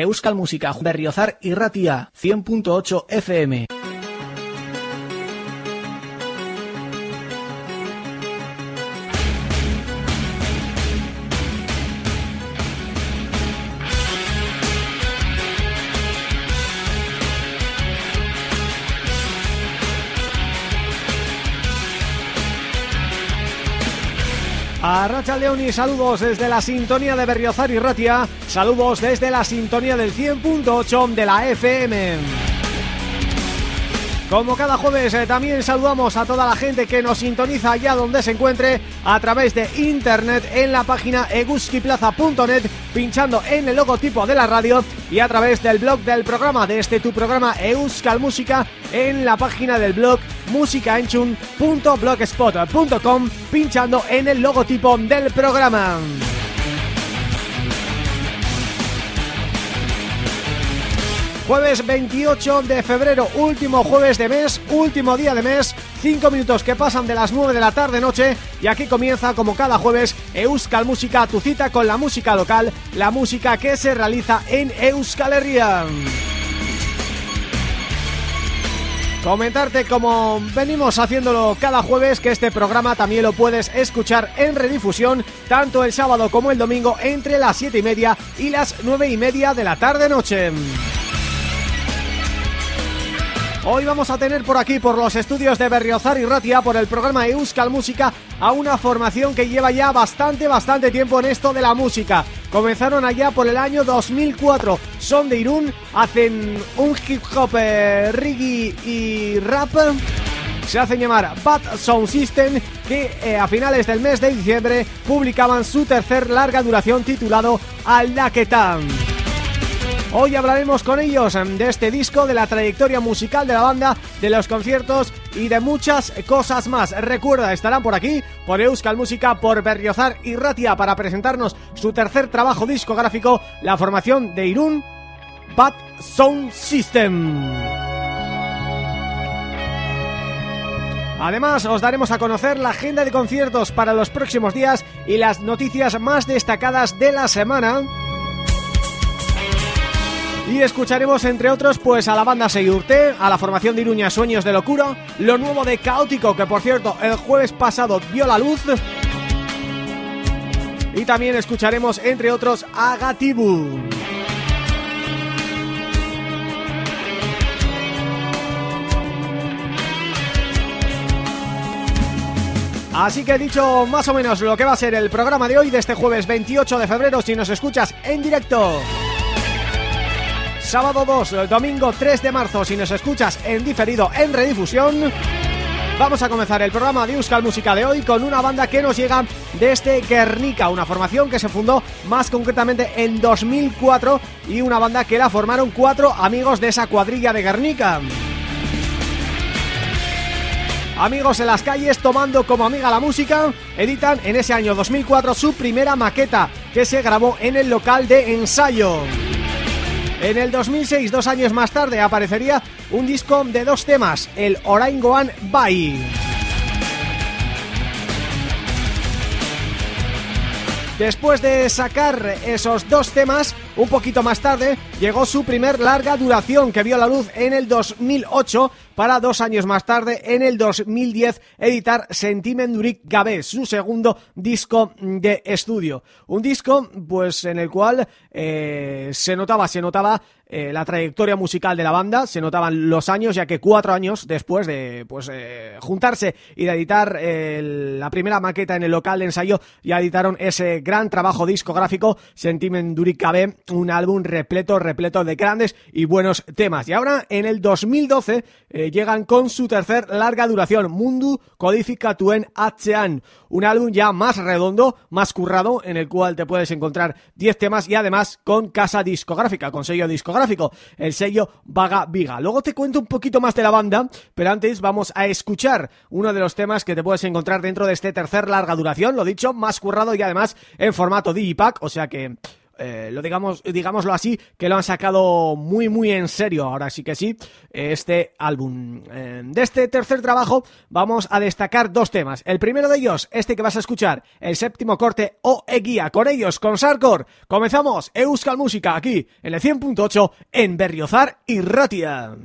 Euskal Música Berriozar y Ratia 100.8 FM. A Racha León saludos desde la sintonía de Berriozar y Ratia, saludos desde la sintonía del 100.8 de la FM. Como cada jueves eh, también saludamos a toda la gente que nos sintoniza allá donde se encuentre a través de internet en la página eguskiplaza.net pinchando en el logotipo de la radio y a través del blog del programa de este tu programa Euskal Música en la página del blog musicaenchun.blogspot.com pinchando en el logotipo del programa. Jueves 28 de febrero, último jueves de mes, último día de mes, 5 minutos que pasan de las 9 de la tarde-noche y aquí comienza como cada jueves Euskal Música, tu cita con la música local, la música que se realiza en Euskal Herria. Comentarte como venimos haciéndolo cada jueves que este programa también lo puedes escuchar en redifusión tanto el sábado como el domingo entre las 7 y media y las 9 y media de la tarde-noche. Hoy vamos a tener por aquí, por los estudios de Berriozar y Ratia, por el programa Euskal Música, a una formación que lleva ya bastante, bastante tiempo en esto de la música. Comenzaron allá por el año 2004, son de Irún, hacen un hip hop, eh, reggae y rap se hacen llamar Bad Sound System que eh, a finales del mes de diciembre publicaban su tercer larga duración titulado Alaketan. Hoy hablaremos con ellos de este disco, de la trayectoria musical de la banda, de los conciertos y de muchas cosas más. Recuerda, estarán por aquí, por Euskal Música, por Berriozar y Ratia para presentarnos su tercer trabajo discográfico, la formación de Irún, Bad Sound System. Además, os daremos a conocer la agenda de conciertos para los próximos días y las noticias más destacadas de la semana... Y escucharemos entre otros pues a la banda Seyurte, a la formación de Iruña Sueños de Locura, lo nuevo de Caótico que por cierto el jueves pasado vio la luz y también escucharemos entre otros a Gatibu. Así que he dicho más o menos lo que va a ser el programa de hoy de este jueves 28 de febrero si nos escuchas en directo sábado 2, domingo 3 de marzo, si nos escuchas en diferido en redifusión. Vamos a comenzar el programa de Euskal Música de hoy con una banda que nos llega desde Guernica, una formación que se fundó más concretamente en 2004 y una banda que la formaron cuatro amigos de esa cuadrilla de Guernica. Amigos en las calles tomando como amiga la música, editan en ese año 2004 su primera maqueta que se grabó en el local de ensayo. En el 2006, dos años más tarde, aparecería un disco de dos temas, el Orangoan Bai. Después de sacar esos dos temas, un poquito más tarde, llegó su primer larga duración que vio la luz en el 2008 para dos años más tarde, en el 2010, editar Sentimendurik Gabe, su segundo disco de estudio. Un disco, pues, en el cual eh, se notaba, se notaba eh, la trayectoria musical de la banda, se notaban los años, ya que cuatro años después de pues eh, juntarse y de editar la primera maqueta en el local de ensayo, ya editaron ese gran trabajo discográfico, Sentimendurik Gabe, un álbum repleto, repleto de grandes y buenos temas. Y ahora, en el 2012, llegan con su tercer larga duración, Mundu Codifica Tuen Atzean, un álbum ya más redondo, más currado, en el cual te puedes encontrar 10 temas y además con casa discográfica, con sello discográfico, el sello Vaga Viga. Luego te cuento un poquito más de la banda, pero antes vamos a escuchar uno de los temas que te puedes encontrar dentro de este tercer larga duración, lo dicho, más currado y además en formato digipack, o sea que eh, lo digamos digámoslo así, que lo han sacado muy muy en serio, ahora sí que sí, este álbum. Eh, de este tercer trabajo vamos a destacar dos temas. El primero de ellos, este que vas a escuchar, el séptimo corte o Eguía, con ellos, con Sarkor. Comenzamos Euskal Música aquí en el 100.8 en Berriozar y Ratia.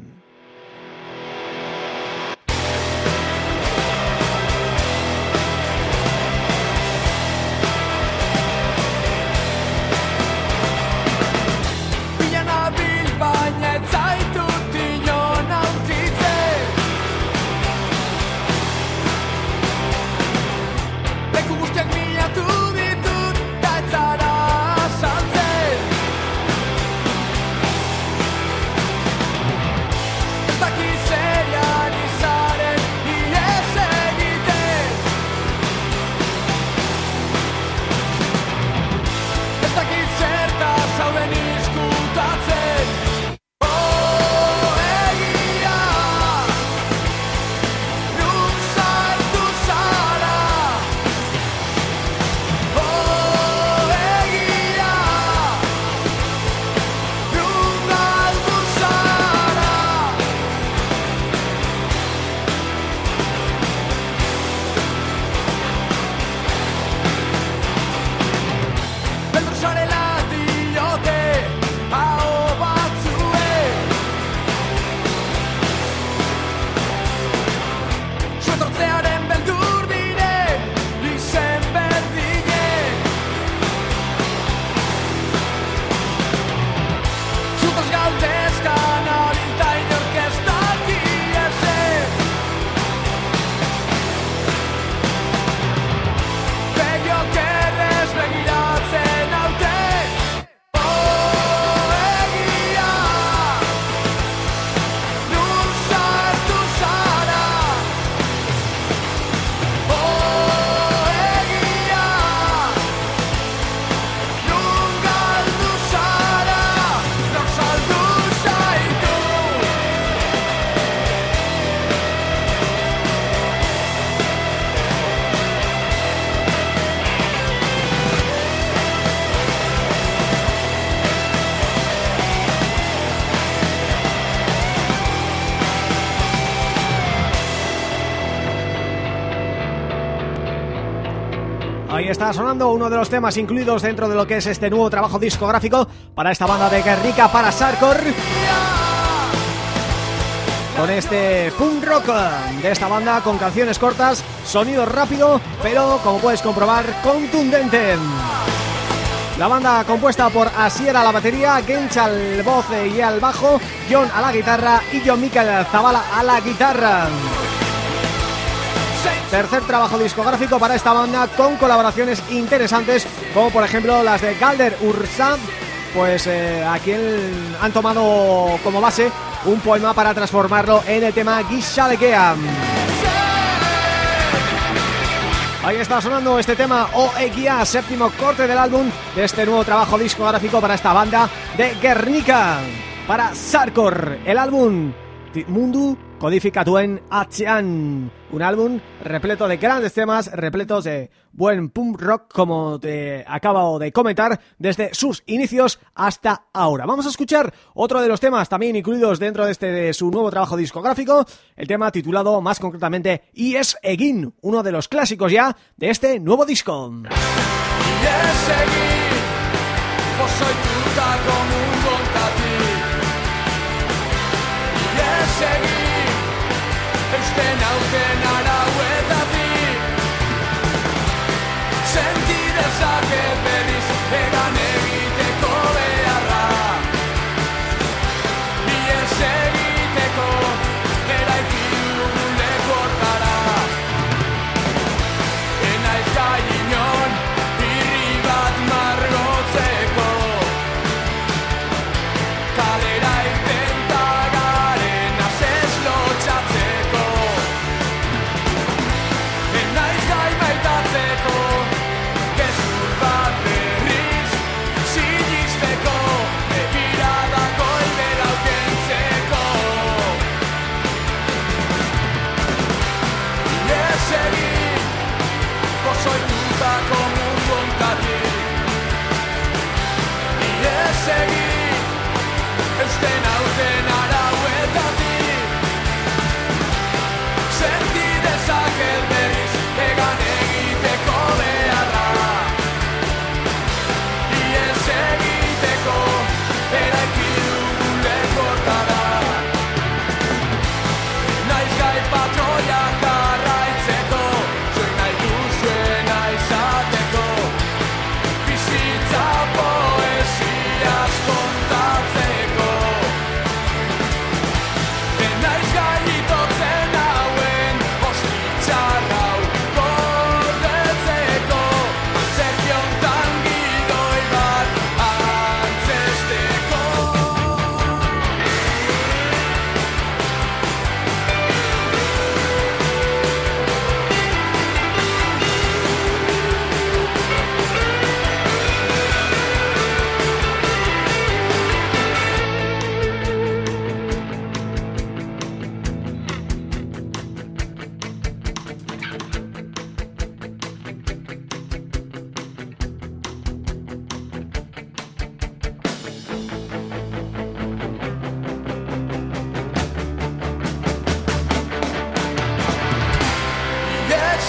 Ahí está sonando uno de los temas incluidos dentro de lo que es este nuevo trabajo discográfico para esta banda de Guernica para Sarkor con este punk rock de esta banda con canciones cortas, sonido rápido, pero como puedes comprobar, contundente. La banda compuesta por Asier a la batería, Gench al voz y al bajo, John a la guitarra y John Michael Zavala a la guitarra. Tercer trabajo discográfico para esta banda con colaboraciones interesantes como por ejemplo las de Galder Ursa pues eh, aquí han tomado como base un poema para transformarlo en el tema Gishalekeam. Ahí está sonando este tema O Eguía, séptimo corte del álbum de este nuevo trabajo discográfico para esta banda de Guernica. Para Sarkor, el álbum Mundu Codificatuen Atzean, un álbum repleto de grandes temas, repletos de buen punk rock como te acabo de comentar desde sus inicios hasta ahora. Vamos a escuchar otro de los temas también incluidos dentro de este de su nuevo trabajo discográfico, el tema titulado más concretamente Y es Egin, uno de los clásicos ya de este nuevo disco. Then open up Senti la sagge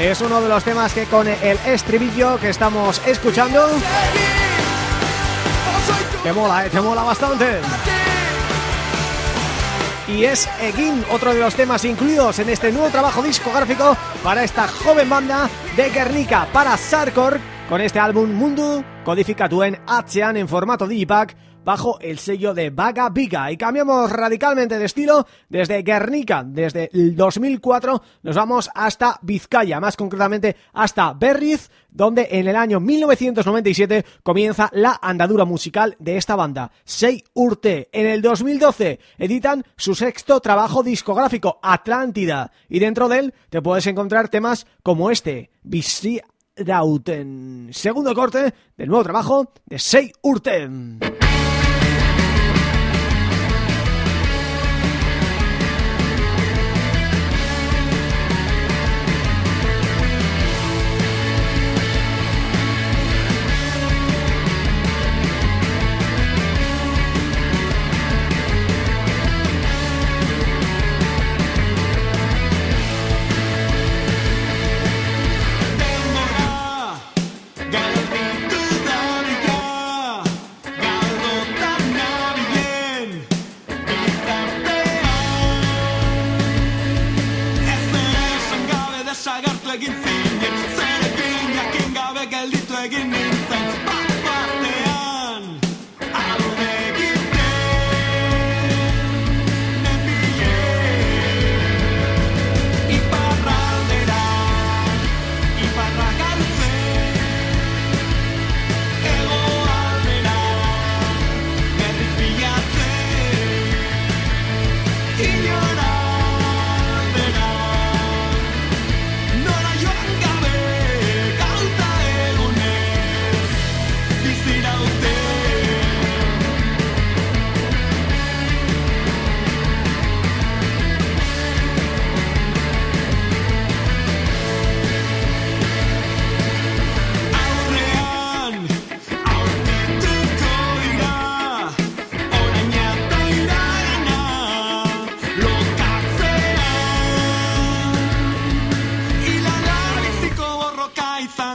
Es uno de los temas que con el estribillo que estamos escuchando Te mola, eh, te mola bastante. Y es Egin, otro de los temas incluidos en este nuevo trabajo discográfico para esta joven banda de Guernica para Sarkor con este álbum Mundo Codifica en Atzean en formato digipack bajo el sello de Vaga Viga. Y cambiamos radicalmente de estilo desde Guernica, desde el 2004 nos vamos hasta Vizcaya, más concretamente hasta Berriz, donde en el año 1997 comienza la andadura musical de esta banda, Sei Urte. En el 2012 editan su sexto trabajo discográfico, Atlántida, y dentro de él te puedes encontrar temas como este, Dauten. Segundo corte del nuevo trabajo de Sei Urten.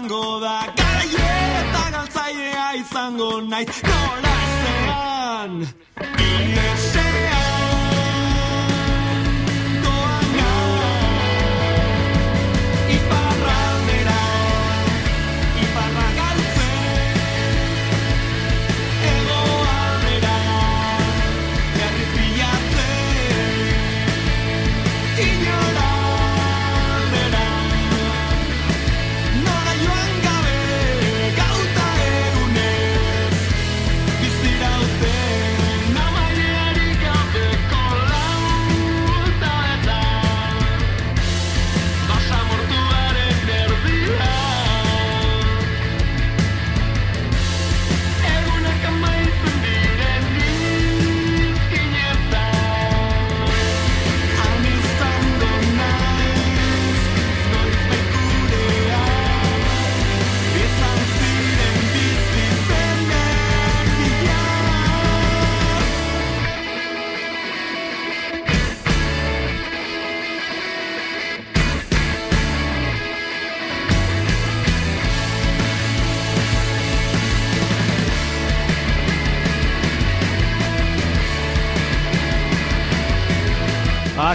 izango da. Gaie eta galtzailea izango naiz. Nola zean? Iesen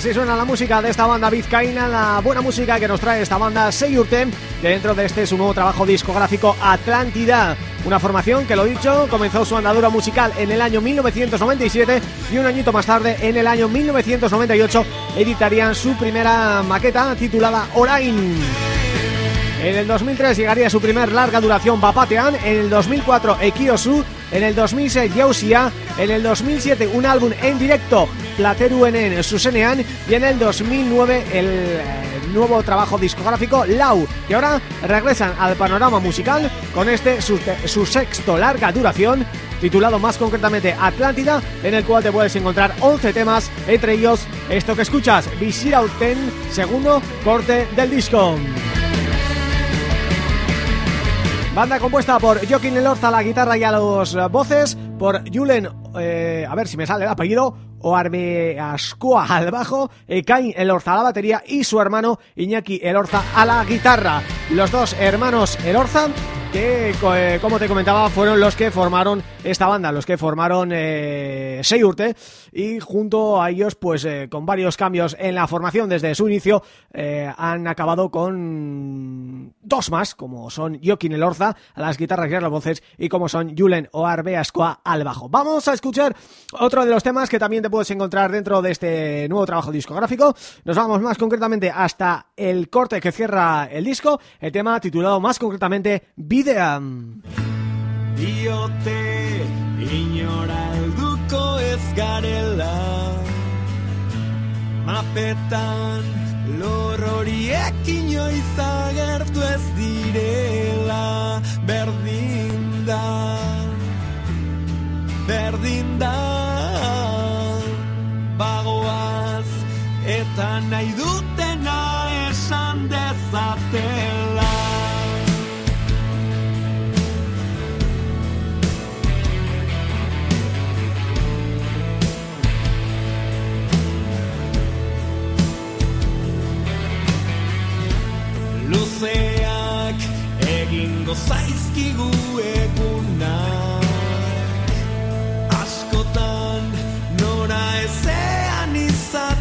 Así suena la música de esta banda vizcaína, la buena música que nos trae esta banda Seyurten dentro de este su nuevo trabajo discográfico Atlántida. Una formación que, lo dicho, comenzó su andadura musical en el año 1997 y un añito más tarde, en el año 1998, editarían su primera maqueta titulada Orain. En el 2003 llegaría su primer larga duración Bapatean, en el 2004 Ekiosu, en el 2006 Yausia, en el 2007 un álbum en directo Plateruenen Susenean y en el 2009 el eh, nuevo trabajo discográfico Lau y ahora regresan al panorama musical con este su, sexto larga duración titulado más concretamente Atlántida, en el cual te puedes encontrar 11 temas, entre ellos esto que escuchas, Visira Ten, segundo corte del disco. Banda compuesta por Joaquín Elorza la guitarra y a los voces, por Julen, eh, a ver si me sale el apellido, Oarme Ascoa al bajo, Cain Elorza a la batería y su hermano Iñaki Elorza a la guitarra. Los dos hermanos Elorza que, eh, como te comentaba, fueron los que formaron esta banda, los que formaron eh, y junto a ellos, pues eh, con varios cambios en la formación desde su inicio, eh, han acabado con dos más, como son Joaquín Elorza a las guitarras y a las voces y como son Julen Oarbeascoa al bajo. Vamos a escuchar otro de los temas que también te puedes encontrar dentro de este nuevo trabajo discográfico. Nos vamos más concretamente hasta el corte que cierra el disco, el tema titulado más concretamente inora helduko ez garela. Mapetan lor horiek inoiz agertu ez direla. Berdin da, berdin da. Bagoaz eta nahi dutena esan dezatela luzeak egingo zaizkigu egunak askotan nora ezean izateko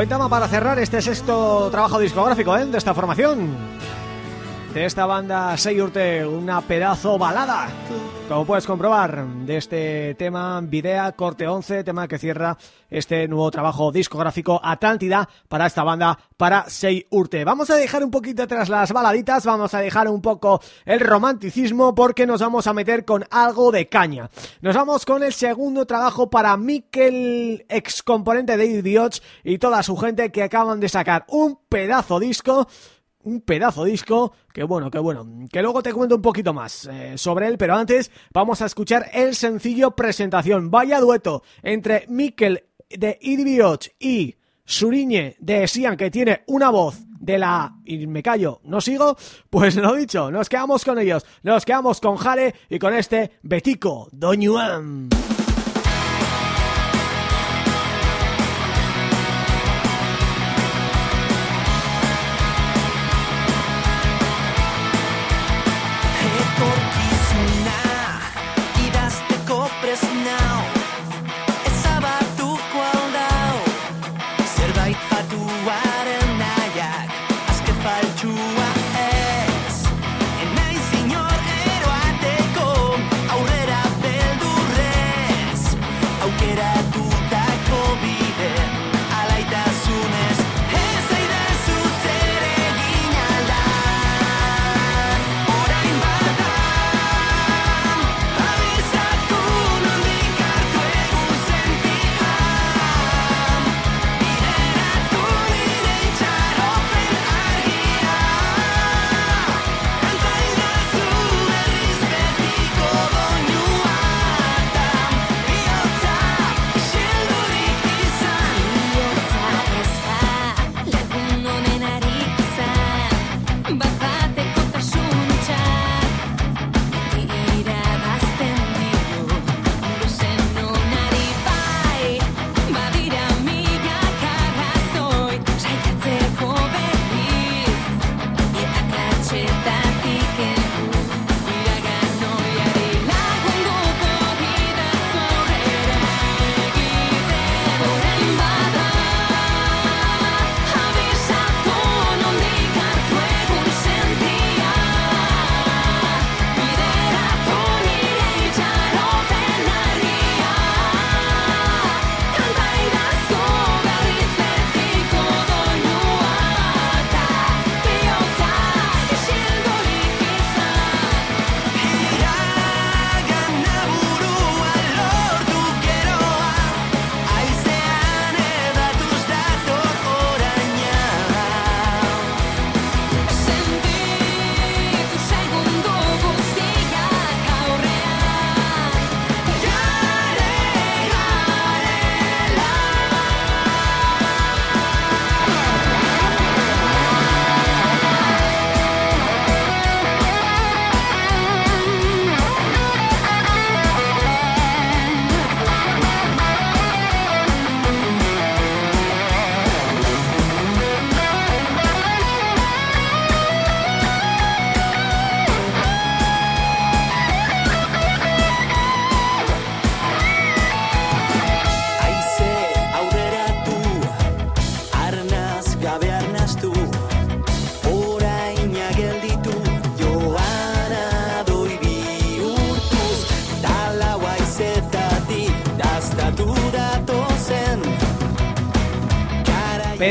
Buen tema para cerrar este sexto trabajo discográfico ¿eh? de esta formación De esta banda Seyurte, una pedazo balada. Como puedes comprobar de este tema Videa Corte 11, tema que cierra este nuevo trabajo discográfico Atlántida para esta banda, para Seyurte. Vamos a dejar un poquito atrás las baladitas, vamos a dejar un poco el romanticismo Porque nos vamos a meter con algo de caña. Nos vamos con el segundo trabajo para Mikel, ex componente de Idiots y toda su gente que acaban de sacar un pedazo disco un pedazo disco, que bueno, que bueno, que luego te cuento un poquito más eh, sobre él, pero antes vamos a escuchar el sencillo presentación, vaya dueto entre Mikel de Idiot y Suriñe de Sian, que tiene una voz de la... y me callo, ¿no sigo? Pues lo dicho, nos quedamos con ellos, nos quedamos con Jare y con este Betico Doñuan.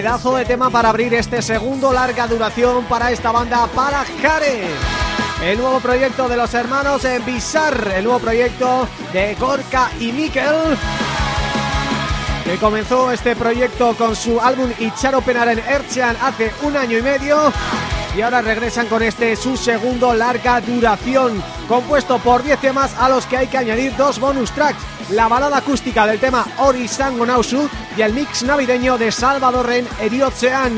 Pedazo de tema para abrir este segundo larga duración para esta banda, para Jare. El nuevo proyecto de los hermanos en Bizarre, el nuevo proyecto de Gorka y Mikel que comenzó este proyecto con su álbum Icharo Penaren Erchean hace un año y medio y ahora regresan con este su segundo larga duración compuesto por 10 temas a los que hay que añadir dos bonus tracks la balada acústica del tema Ori Sango Nausu y el mix navideño de Salvador Ren Eriotzean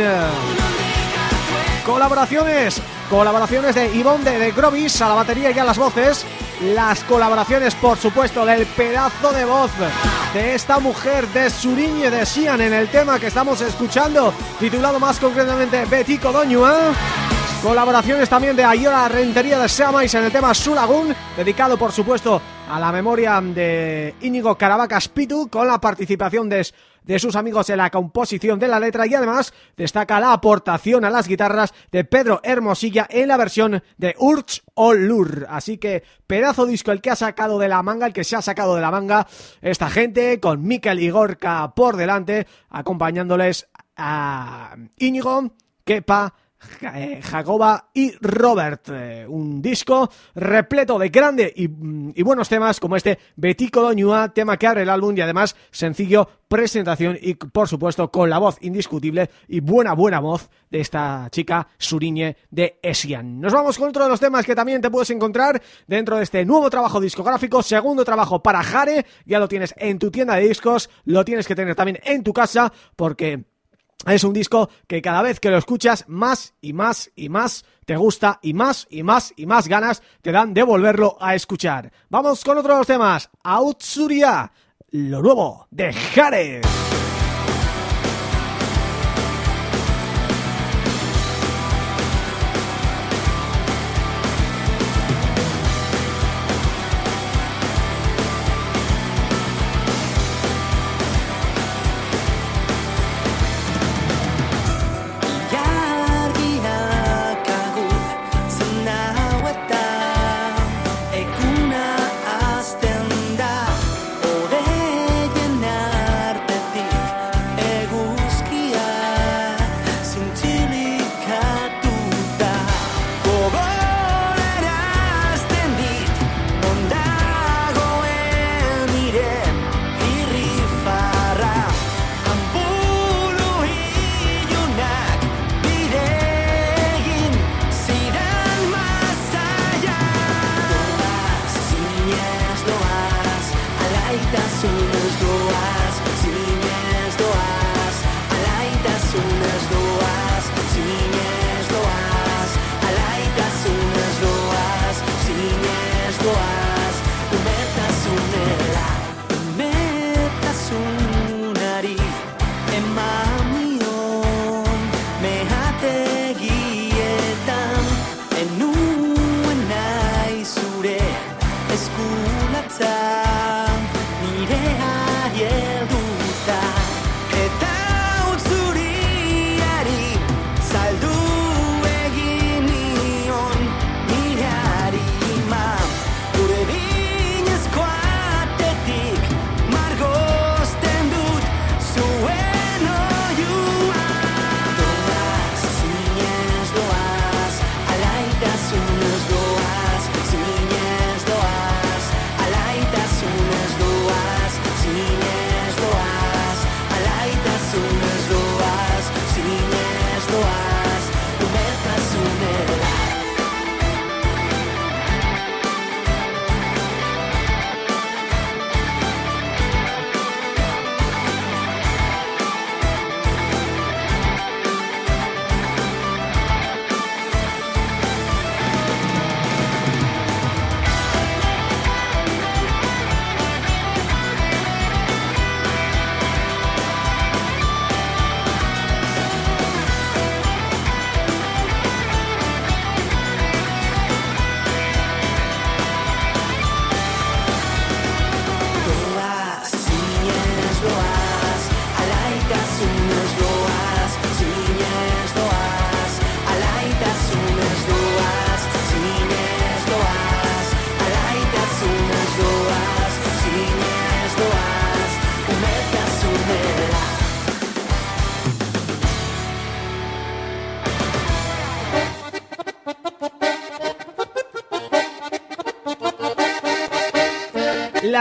colaboraciones colaboraciones de Ivonne de, de Grovis a la batería y a las voces. Las colaboraciones por supuesto del pedazo de voz de esta mujer de Suriñe de Sian en el tema que estamos escuchando titulado más concretamente Betico Doñua Colaboraciones también de Ayora Rentería de Seamais en el tema Sulagún, dedicado por supuesto a la memoria de Íñigo Caravacas Pitu, con la participación de, de sus amigos en la composición de la letra y además destaca la aportación a las guitarras de Pedro Hermosilla en la versión de Urch o Lur. Así que pedazo disco el que ha sacado de la manga, el que se ha sacado de la manga esta gente, con Mikel y Gorka por delante, acompañándoles a Íñigo, Kepa, Jacoba y Robert eh, un disco repleto de grande y, y, buenos temas como este Betico Doñua, tema que abre el álbum y además sencillo presentación y por supuesto con la voz indiscutible y buena buena voz de esta chica Suriñe de Esian. Nos vamos con otro de los temas que también te puedes encontrar dentro de este nuevo trabajo discográfico, segundo trabajo para Jare, ya lo tienes en tu tienda de discos, lo tienes que tener también en tu casa porque es un disco que cada vez que lo escuchas más y más y más te gusta y más y más y más ganas te dan de volverlo a escuchar. Vamos con otros temas. Outsuria, lo nuevo de Jare.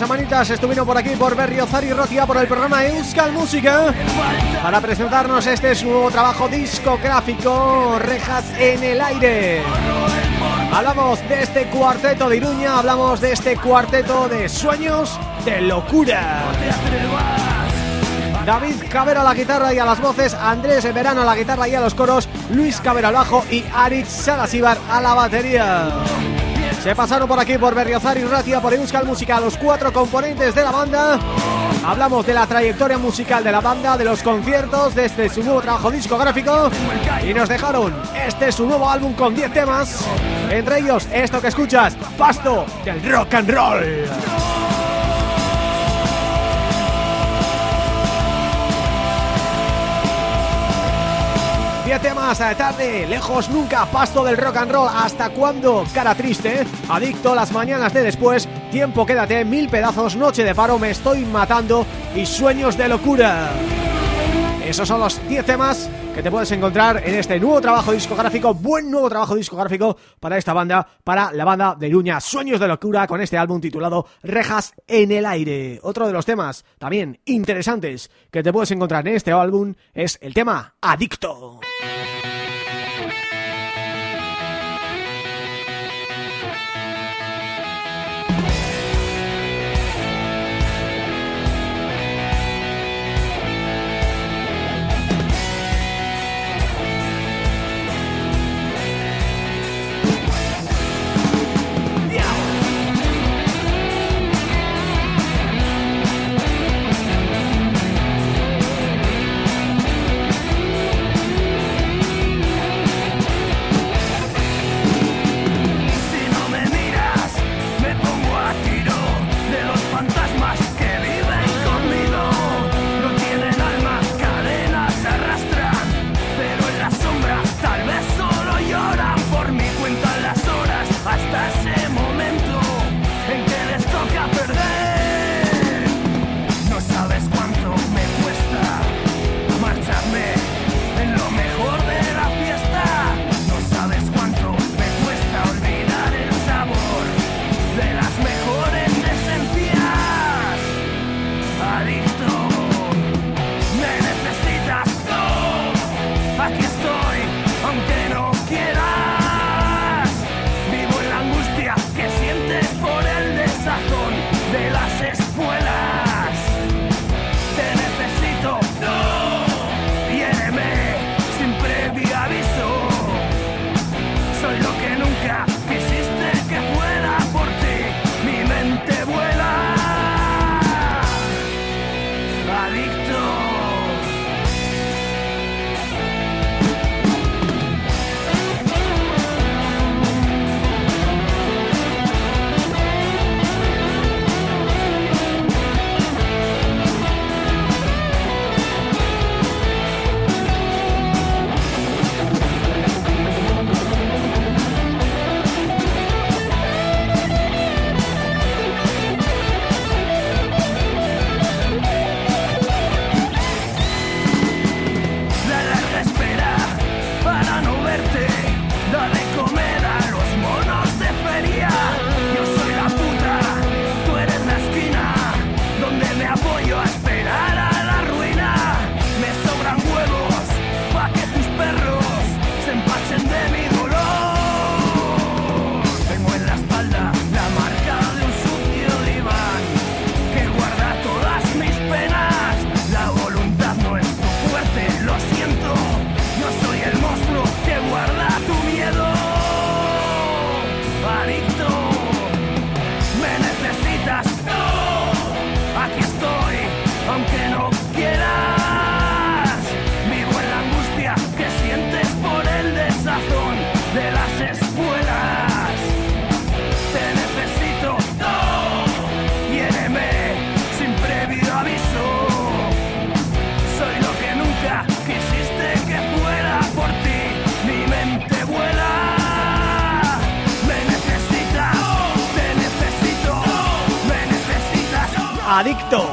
Semanitas estuvieron por aquí por Berriozar y Rocia por el programa Euskal Música para presentarnos este su nuevo trabajo discográfico Rejas en el aire. Hablamos de este cuarteto de Iruña, hablamos de este cuarteto de sueños de locura. David Cabero a la guitarra y a las voces, Andrés Verano a la guitarra y a los coros, Luis Cabero al bajo y Aritz Salasíbar a la batería. Se pasaron por aquí por Berriozar y Ratia, por Euskal Música, los cuatro componentes de la banda. Hablamos de la trayectoria musical de la banda, de los conciertos, desde su nuevo trabajo discográfico y nos dejaron este su nuevo álbum con 10 temas, entre ellos esto que escuchas, Pasto del Rock and Roll. 10 temas eh, tarde, lejos nunca, pasto del rock and roll, ¿hasta cuándo? Cara triste, adicto las mañanas de después, tiempo quédate, mil pedazos, noche de paro, me estoy matando y sueños de locura. Esos son los 10 temas que te puedes encontrar en este nuevo trabajo discográfico, buen nuevo trabajo discográfico para esta banda, para la banda de Iruña, Sueños de Locura, con este álbum titulado Rejas en el Aire. Otro de los temas también interesantes que te puedes encontrar en este álbum es el tema Adicto. Adicto,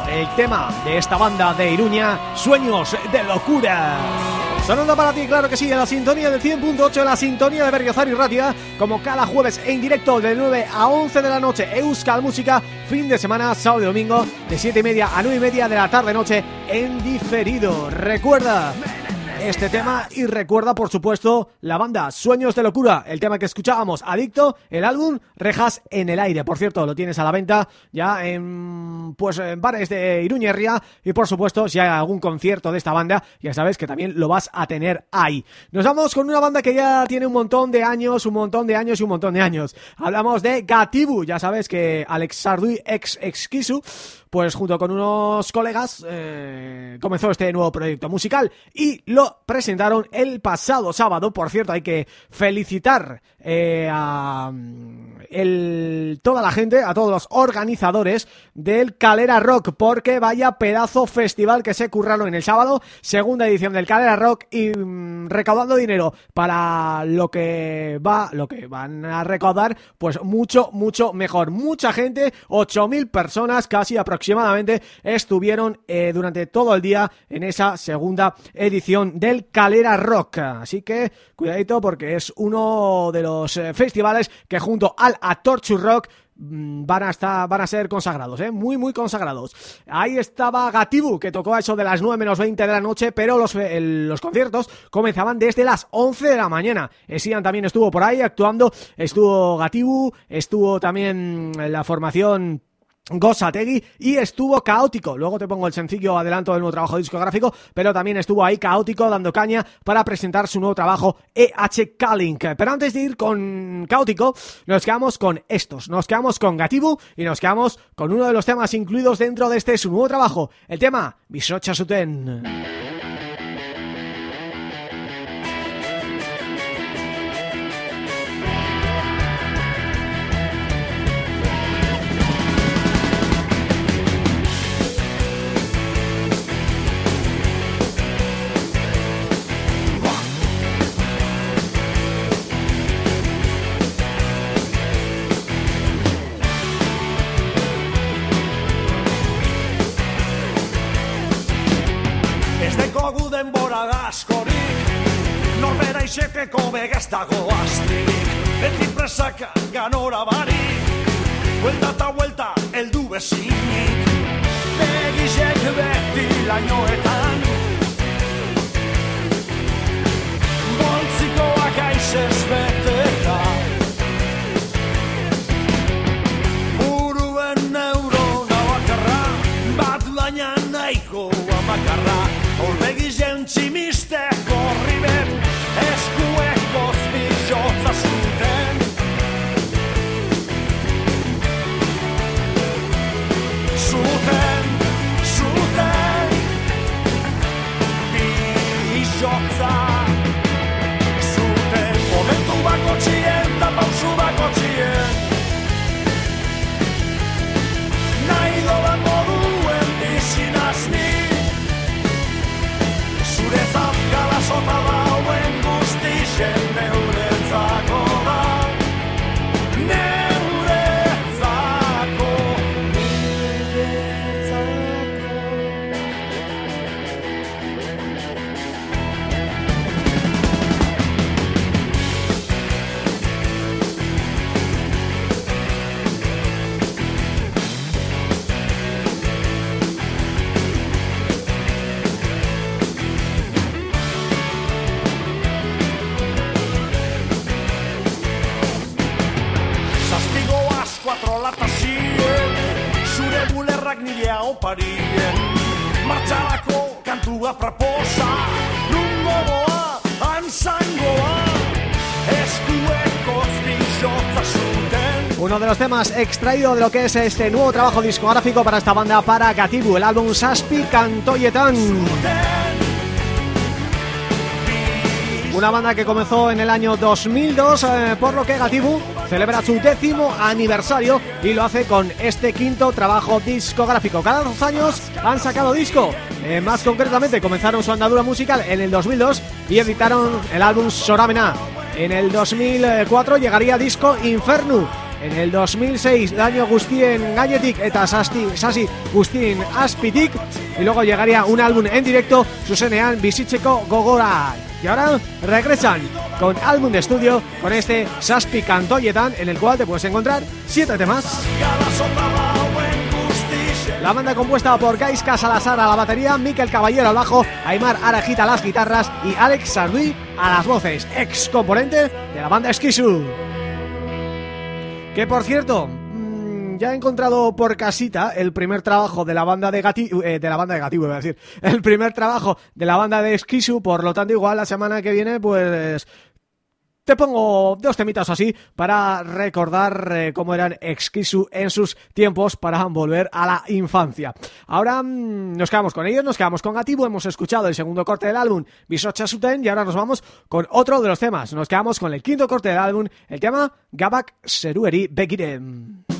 el tema de esta banda de Iruña, Sueños de Locura. Sonando para ti, claro que sí, en la sintonía del 100.8, en la sintonía de Berriozar y Ratia, como cada jueves en directo de 9 a 11 de la noche, Euskal Música, fin de semana, sábado y domingo, de 7 y media a 9 y media de la tarde-noche, en diferido. Recuerda este tema y recuerda por supuesto la banda Sueños de Locura, el tema que escuchábamos, Adicto, el álbum Rejas en el aire, por cierto lo tienes a la venta ya en pues en bares de Iruñerria y por supuesto si hay algún concierto de esta banda ya sabes que también lo vas a tener ahí. Nos vamos con una banda que ya tiene un montón de años, un montón de años y un montón de años. Hablamos de Gatibu, ya sabes que Alex Sarduy ex Exquisu pues junto con unos colegas eh, comenzó este nuevo proyecto musical y lo presentaron el pasado sábado. Por cierto, hay que felicitar eh, a el, toda la gente, a todos los organizadores del Calera Rock, porque vaya pedazo festival que se curraron en el sábado, segunda edición del Calera Rock y mm, recaudando dinero para lo que va, lo que van a recaudar, pues mucho, mucho mejor. Mucha gente, 8.000 personas casi aproximadamente, estuvieron eh, durante todo el día en esa segunda edición del Calera Rock. Así que cuidadito porque es uno de los eh, festivales que junto al a Torture Rock mm, van a estar, van a ser consagrados, ¿eh? muy muy consagrados. Ahí estaba Gatibu, que tocó a eso de las 9 menos 20 de la noche, pero los, el, los conciertos comenzaban desde las 11 de la mañana. Esian también estuvo por ahí actuando, estuvo Gatibu, estuvo también la formación Gosategui y estuvo caótico. Luego te pongo el sencillo adelanto del nuevo trabajo discográfico, pero también estuvo ahí caótico dando caña para presentar su nuevo trabajo EH Kalink. Pero antes de ir con caótico, nos quedamos con estos. Nos quedamos con Gatibu y nos quedamos con uno de los temas incluidos dentro de este su nuevo trabajo. El tema Bisocha Suten. Izeteko begaz dago astirik Beti presaka ganora barik Buelta eta buelta eldu bezinik Begizek beti lainoetan. Boltzikoak aizez beteta Buruen neurona bakarra Bat baina nahiko amakarra. Horbegi jentzi misteko extraído de lo que es este nuevo trabajo discográfico para esta banda para Gatibu, el álbum Saspi Cantoyetan. Una banda que comenzó en el año 2002, eh, por lo que Gatibu celebra su décimo aniversario y lo hace con este quinto trabajo discográfico. Cada dos años han sacado disco, eh, más concretamente comenzaron su andadura musical en el 2002 y editaron el álbum Soramena. En el 2004 llegaría disco Inferno en el 2006 daño guztien gainetik eta sasti, sasi guztien aspitik y luego llegaría un álbum en directo zuzenean bizitzeko gogora. Y ahora regresan con álbum de estudio con este Saspi Cantoyetan en el cual te puedes encontrar siete temas. La banda compuesta por Gaiska Salazar a la batería, Miquel Caballero al bajo, Aymar Arajita a las guitarras y Alex Sarduy a las voces, ex componente de la banda Esquisu. Que por cierto, mm, ya he encontrado por casita el primer trabajo de la banda de Gatibu, eh, de la banda de Gatibu, voy a decir, el primer trabajo de la banda de Esquisu, por lo tanto igual la semana que viene pues te pongo dos temitas así para recordar eh, cómo eran Exquisu en sus tiempos para volver a la infancia. Ahora mmm, nos quedamos con ellos, nos quedamos con Gatibu, hemos escuchado el segundo corte del álbum Bisocha Suten y ahora nos vamos con otro de los temas. Nos quedamos con el quinto corte del álbum, el tema Gabak Serueri Begirem.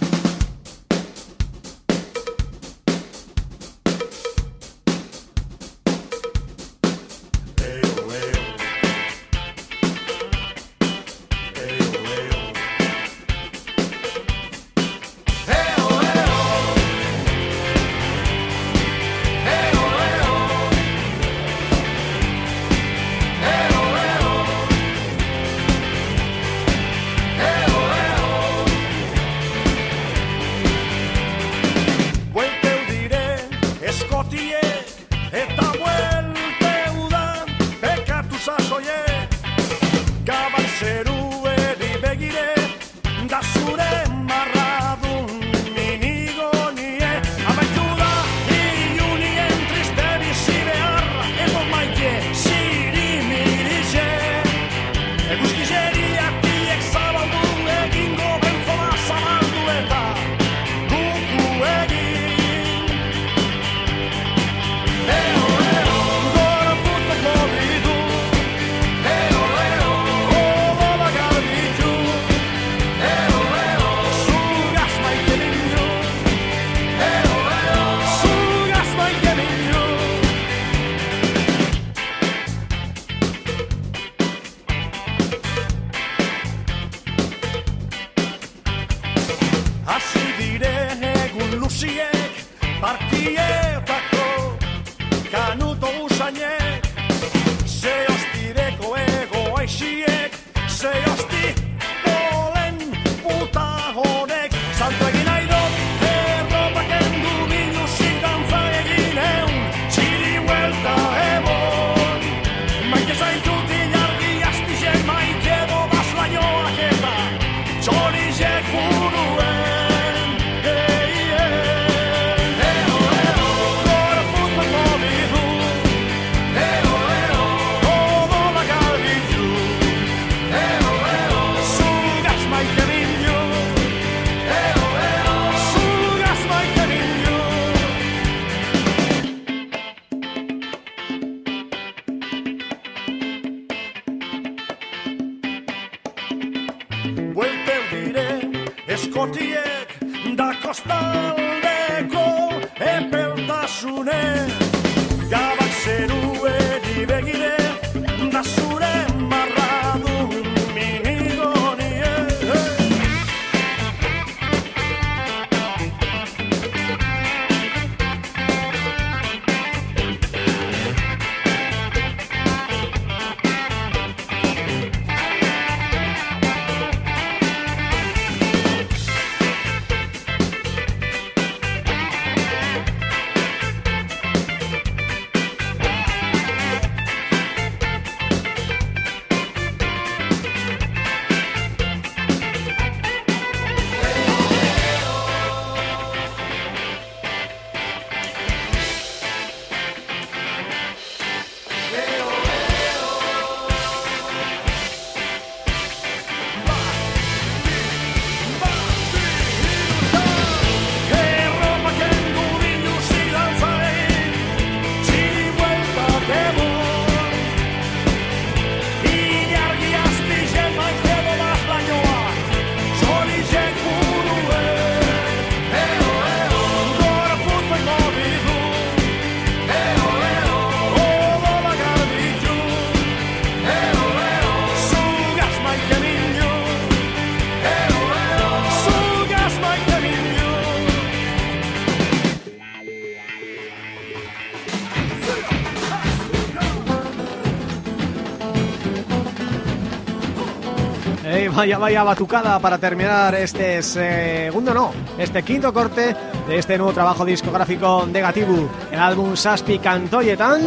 Vaya, vaya batucada para terminar este segundo, no, este quinto corte de este nuevo trabajo discográfico negativo, el álbum Saspi Cantoyetan.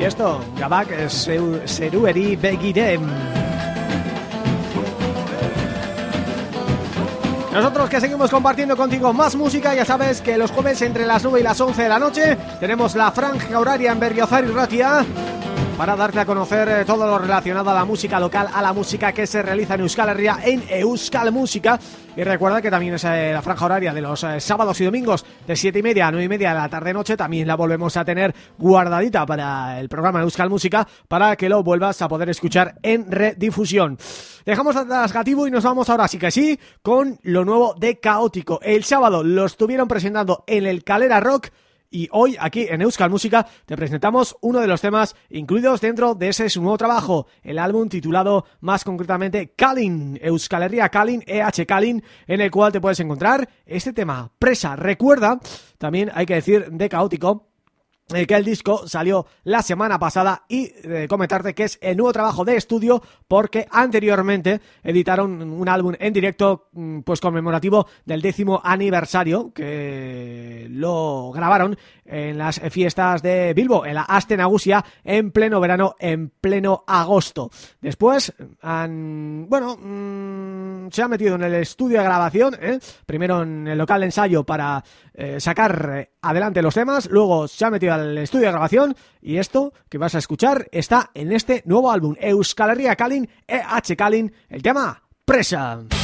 Y esto, Gabak Serueri Begidem. Nosotros que seguimos compartiendo contigo más música, ya sabes que los jueves entre las 9 y las 11 de la noche tenemos la franja horaria en Berriozar y Ratia para darte a conocer eh, todo lo relacionado a la música local, a la música que se realiza en Euskal Herria, en Euskal Música. Y recuerda que también es eh, la franja horaria de los eh, sábados y domingos de 7 y media a 9 y media de la tarde-noche. También la volvemos a tener guardadita para el programa Euskal Música para que lo vuelvas a poder escuchar en redifusión. Dejamos atrás Gativo y nos vamos ahora sí que sí con lo nuevo de Caótico. El sábado lo estuvieron presentando en el Calera Rock y hoy aquí en Euskal Música te presentamos uno de los temas incluidos dentro de ese su nuevo trabajo, el álbum titulado más concretamente Kalin, Euskal Herria Kalin, EH Kalin, en el cual te puedes encontrar este tema, Presa. Recuerda, también hay que decir de Caótico, eh, que el disco salió la semana pasada y eh, comentarte que es el nuevo trabajo de estudio porque anteriormente editaron un álbum en directo mm, pues conmemorativo del décimo aniversario que lo grabaron en las fiestas de Bilbo, en la Astenagusia, en pleno verano, en pleno agosto. Después han, bueno, mmm, se han metido en el estudio de grabación, ¿eh? primero en el local de ensayo para eh, sacar adelante los temas, luego se ha metido al estudio de grabación y esto que vas a escuchar está en este nuevo álbum, Euskal Herria Kalin, EH Kalin, el tema Presa.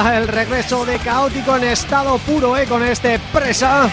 el regreso de Caótico en estado puro, ¿eh? Con este Presa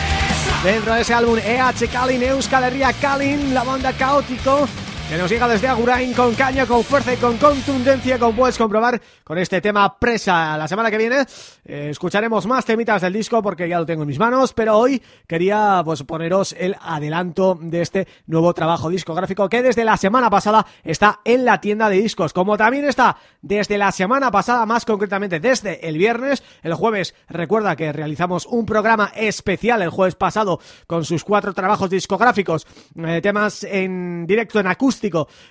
Dentro de ese álbum EH Kalin, Euskal Herria Kalin La banda Caótico que nos llega desde Agurain con caña, con fuerza y con contundencia, como puedes comprobar con este tema Presa. La semana que viene eh, escucharemos más temitas del disco porque ya lo tengo en mis manos, pero hoy quería pues poneros el adelanto de este nuevo trabajo discográfico que desde la semana pasada está en la tienda de discos, como también está desde la semana pasada, más concretamente desde el viernes, el jueves, recuerda que realizamos un programa especial el jueves pasado con sus cuatro trabajos discográficos, eh, temas en directo en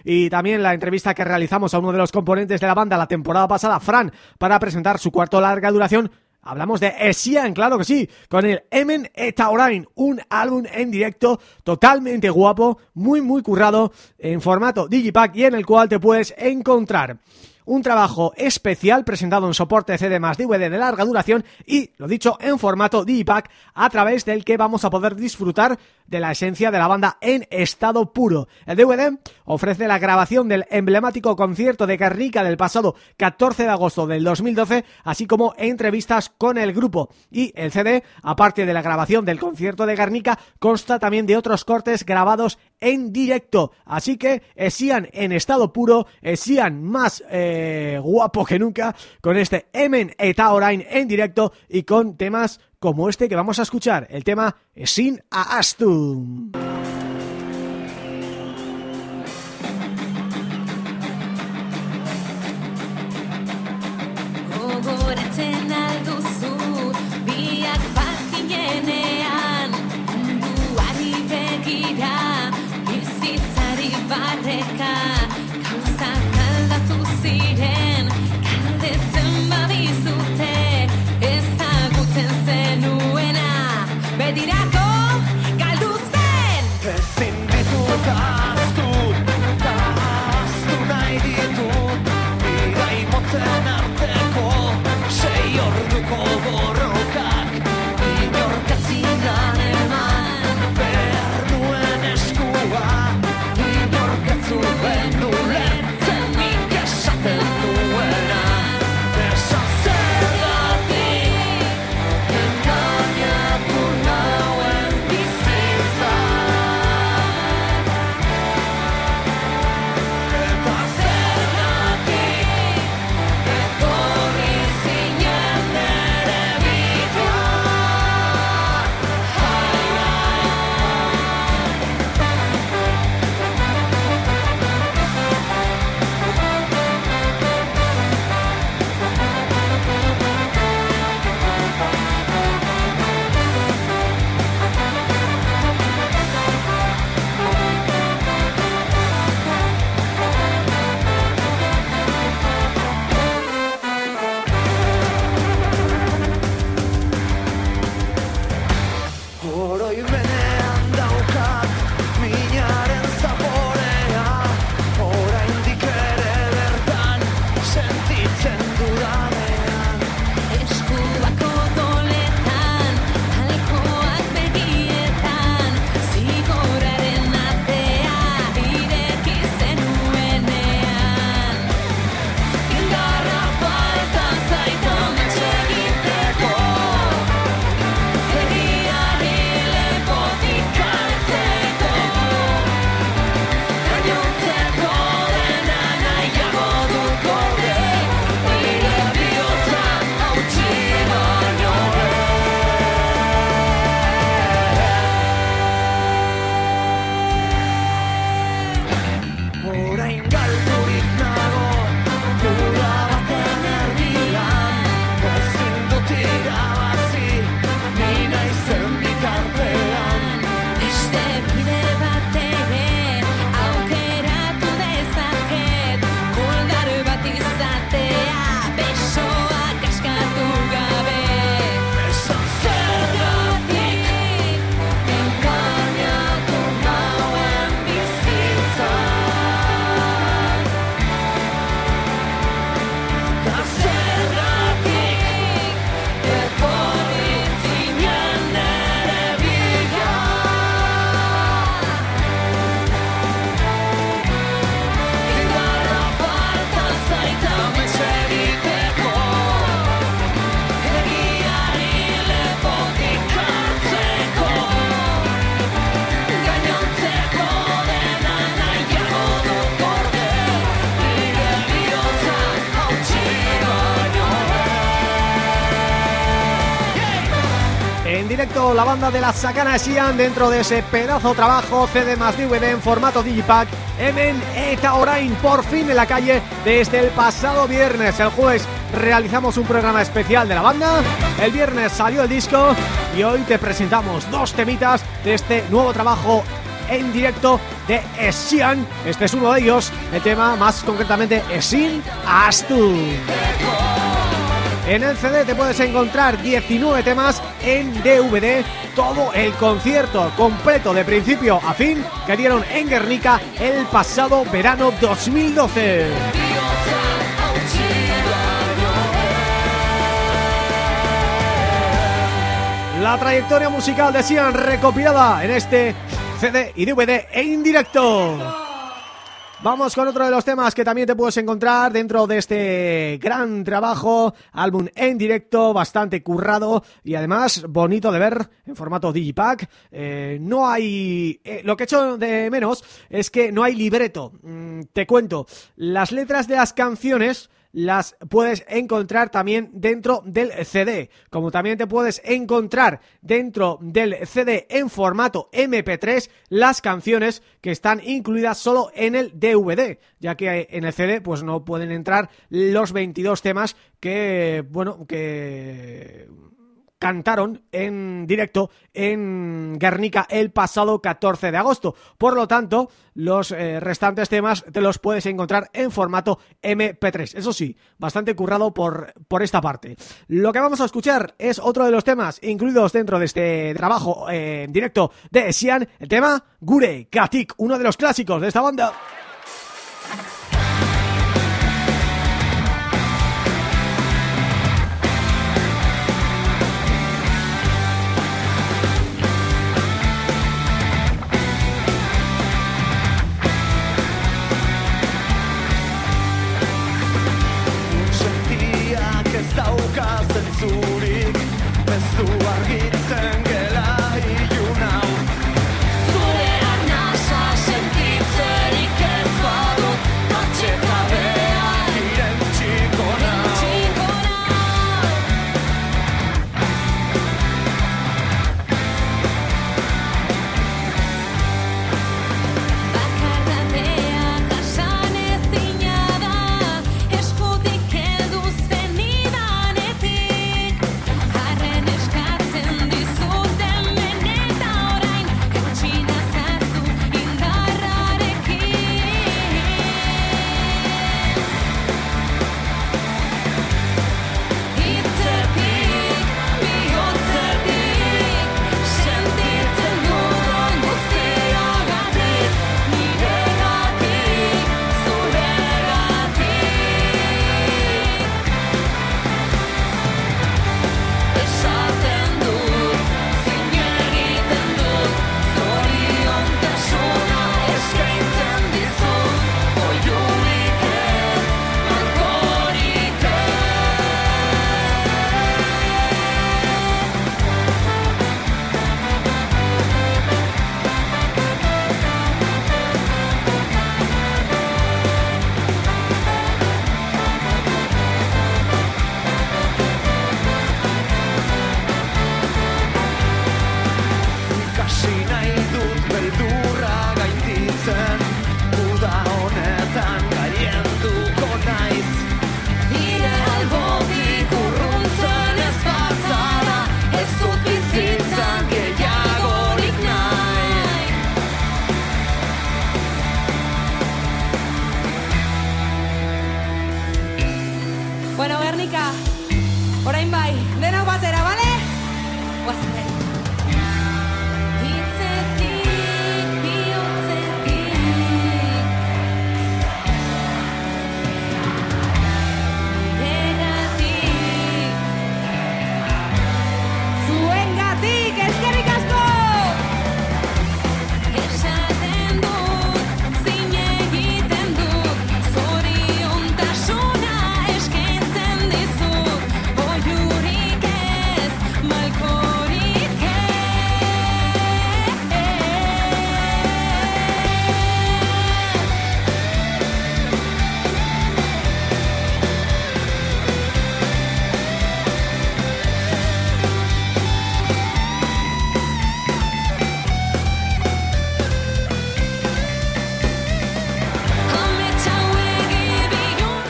y también la entrevista que realizamos a uno de los componentes de la banda la temporada pasada, Fran, para presentar su cuarto larga duración. Hablamos de Esian, claro que sí, con el Emen Etaurain, un álbum en directo totalmente guapo, muy muy currado, en formato Digipack y en el cual te puedes encontrar un trabajo especial presentado en soporte CD más DVD de larga duración y, lo dicho, en formato Digipack a través del que vamos a poder disfrutar de la esencia de la banda en estado puro. El DVD ofrece la grabación del emblemático concierto de Guernica del pasado 14 de agosto del 2012, así como entrevistas con el grupo. Y el CD, aparte de la grabación del concierto de Guernica, consta también de otros cortes grabados en directo. Así que Esian en estado puro, Esian más eh, guapo que nunca, con este Emen Etaorain en directo y con temas como este que vamos a escuchar, el tema Sin a banda de la Sacana Sian dentro de ese pedazo trabajo CD más DVD en formato Digipack Emen eta Orain por fin en la calle desde el pasado viernes. El jueves realizamos un programa especial de la banda. El viernes salió el disco y hoy te presentamos dos temitas de este nuevo trabajo en directo de Esian este es uno de ellos, el tema más concretamente Esin Astu en el CD te puedes encontrar 19 temas en DVD, todo el concierto completo de principio a fin que dieron en Guernica el pasado verano 2012. La trayectoria musical de Sian recopilada en este CD y DVD en directo. Vamos con otro de los temas que también te puedes encontrar dentro de este gran trabajo, álbum en directo, bastante currado y además bonito de ver en formato Digipack. Eh, no hay... Eh, lo que he hecho de menos es que no hay libreto. Mm, te cuento, las letras de las canciones las puedes encontrar también dentro del CD, como también te puedes encontrar dentro del CD en formato MP3 las canciones que están incluidas solo en el DVD, ya que en el CD pues no pueden entrar los 22 temas que, bueno, que cantaron en directo en Guernica el pasado 14 de agosto. Por lo tanto, los eh, restantes temas te los puedes encontrar en formato MP3. Eso sí, bastante currado por, por esta parte. Lo que vamos a escuchar es otro de los temas incluidos dentro de este trabajo eh, en directo de Sian, el tema Gure Katik, uno de los clásicos de esta banda.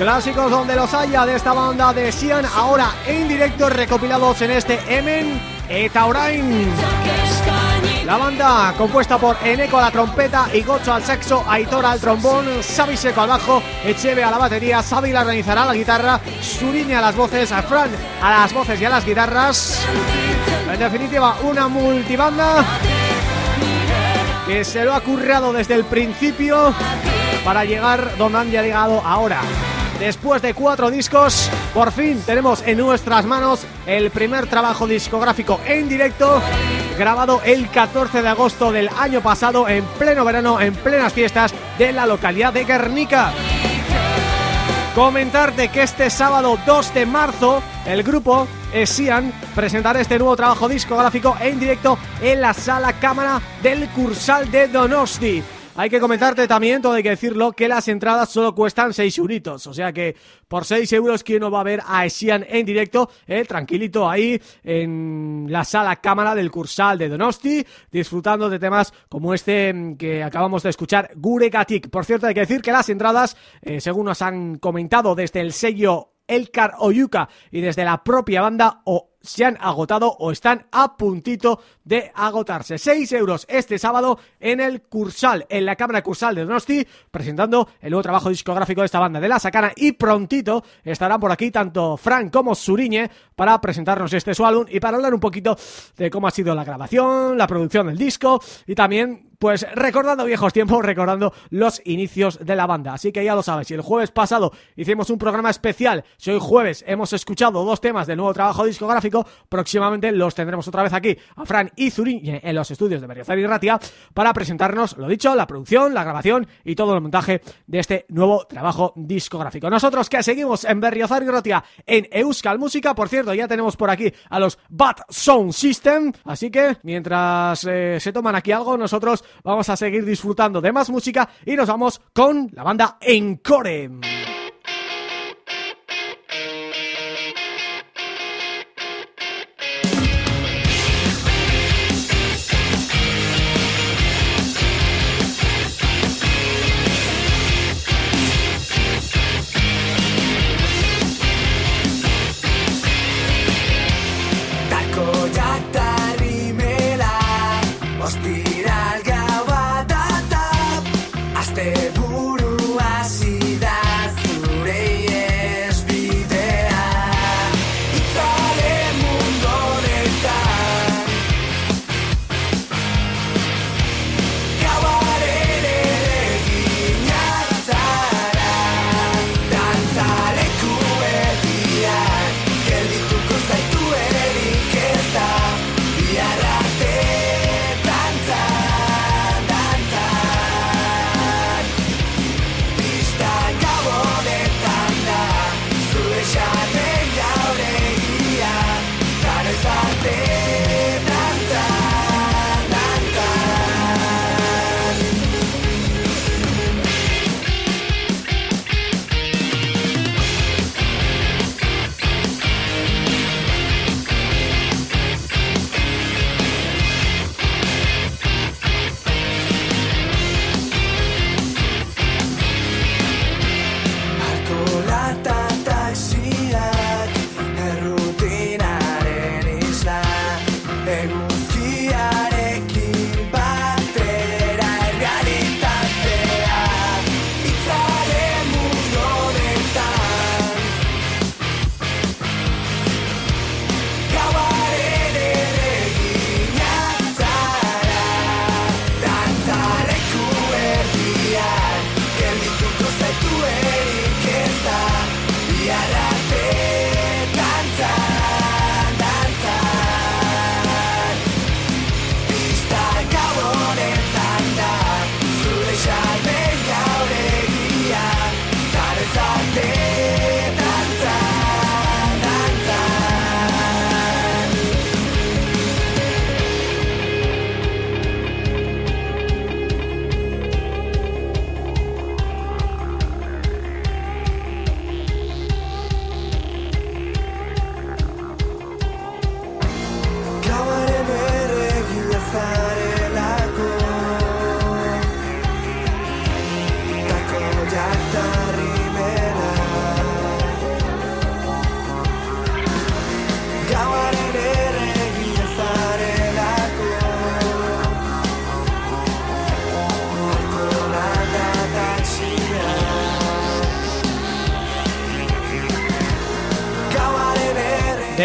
Clásicos donde los haya de esta banda de Sian Ahora en directo recopilados en este Emen Etaurain La banda compuesta por Eneco a la trompeta, Igocho al sexo, Aitor al trombón, Xavi Seco al bajo, Echeve a la batería, Xavi la organizará a la guitarra, Suriñe a las voces, a Fran a las voces y a las guitarras En definitiva una multibanda que se lo ha currado desde el principio para llegar donde han llegado ahora. Después de cuatro discos, por fin tenemos en nuestras manos el primer trabajo discográfico en directo grabado el 14 de agosto del año pasado en pleno verano, en plenas fiestas de la localidad de Guernica. Comentarte que este sábado 2 de marzo el grupo Esian presentará este nuevo trabajo discográfico en directo en la Sala Cámara del Cursal de Donosti. Hay que comentarte también, todo hay que decirlo, que las entradas solo cuestan 6 euritos. O sea que por 6 euros, ¿quién no va a ver a Esian en directo? Eh, tranquilito ahí en la sala cámara del Cursal de Donosti, disfrutando de temas como este mm, que acabamos de escuchar, Guregatik. Por cierto, hay que decir que las entradas, eh, según nos han comentado desde el sello Elcar Oyuka y desde la propia banda o se han agotado o están a puntito de agotarse. 6 euros este sábado en el Cursal, en la Cámara Cursal de Donosti, presentando el nuevo trabajo discográfico de esta banda de La Sacana y prontito estarán por aquí tanto Fran como Suriñe para presentarnos este su álbum y para hablar un poquito de cómo ha sido la grabación, la producción del disco y también pues recordando viejos tiempos, recordando los inicios de la banda. Así que ya lo sabes, si el jueves pasado hicimos un programa especial, si hoy jueves hemos escuchado dos temas del nuevo trabajo discográfico, próximamente los tendremos otra vez aquí a Fran y Zuriñe en los estudios de Berriozar y Ratia para presentarnos, lo dicho, la producción, la grabación y todo el montaje de este nuevo trabajo discográfico. Nosotros que seguimos en Berriozar y Ratia en Euskal Música, por cierto, ya tenemos por aquí a los Bad Sound System, así que mientras eh, se toman aquí algo, nosotros vamos a seguir disfrutando de más música y nos vamos con la banda Encore.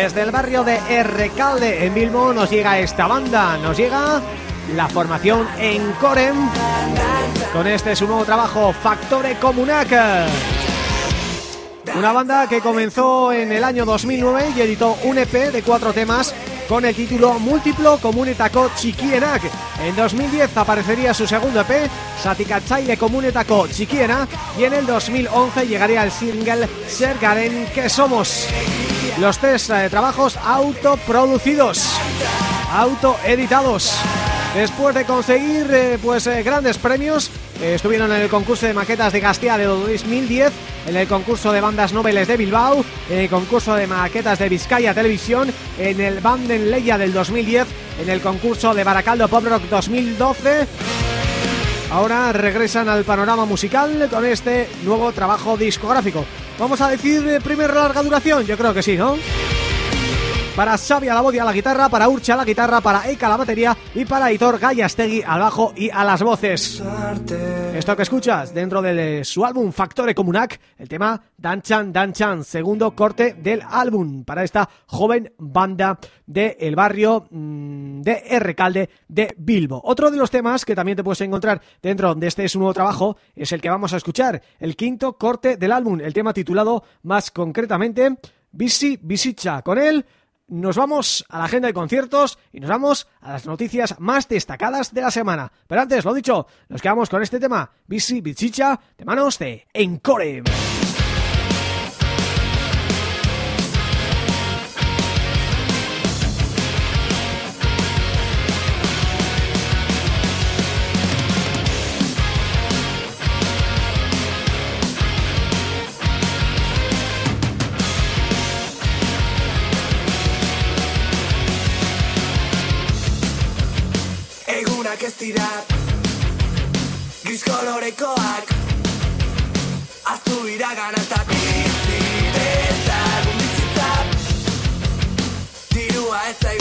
Desde el barrio de Errecalde, en Bilbo, nos llega esta banda, nos llega la formación en Corem, con este su nuevo trabajo, Factore Comunac. Una banda que comenzó en el año 2009 y editó un EP de cuatro temas con el título Múltiplo Comunetako Chiquienak. En 2010 aparecería su segundo EP, Satikatzaile Comunetako Chiquiena, y en el 2011 llegaría el single Sergaren que somos. Los tres eh, trabajos autoproducidos, autoeditados. Después de conseguir eh, pues eh, grandes premios, eh, estuvieron en el concurso de maquetas de Gastia de 2010, en el concurso de bandas noveles de Bilbao, en el concurso de maquetas de Vizcaya Televisión, en el Banden Leia del 2010, en el concurso de Baracaldo Pop Rock 2012. Ahora regresan al panorama musical con este nuevo trabajo discográfico. ¿Vamos a decir primero larga duración? Yo creo que sí, ¿no? Para Xavi a la voz y a la guitarra, para Urcha a la guitarra, para Eka a la batería y para Aitor Gallastegui al bajo y a las voces. Esto que escuchas dentro de su álbum Factore Comunac, el tema Danchan Danchan, segundo corte del álbum para esta joven banda del el barrio mm, de Errecalde de Bilbo. Otro de los temas que también te puedes encontrar dentro de este su nuevo trabajo es el que vamos a escuchar, el quinto corte del álbum, el tema titulado más concretamente Visi Visicha. Con él nos vamos a la agenda de conciertos y nos vamos a las noticias más destacadas de la semana. Pero antes, lo dicho, nos quedamos con este tema, Bisi Bichicha, de manos de Encore. Egunak ez dira. Gris kolorekoak Aztu iragan eta bizi dezagun bizitza. Dirua ez zaigu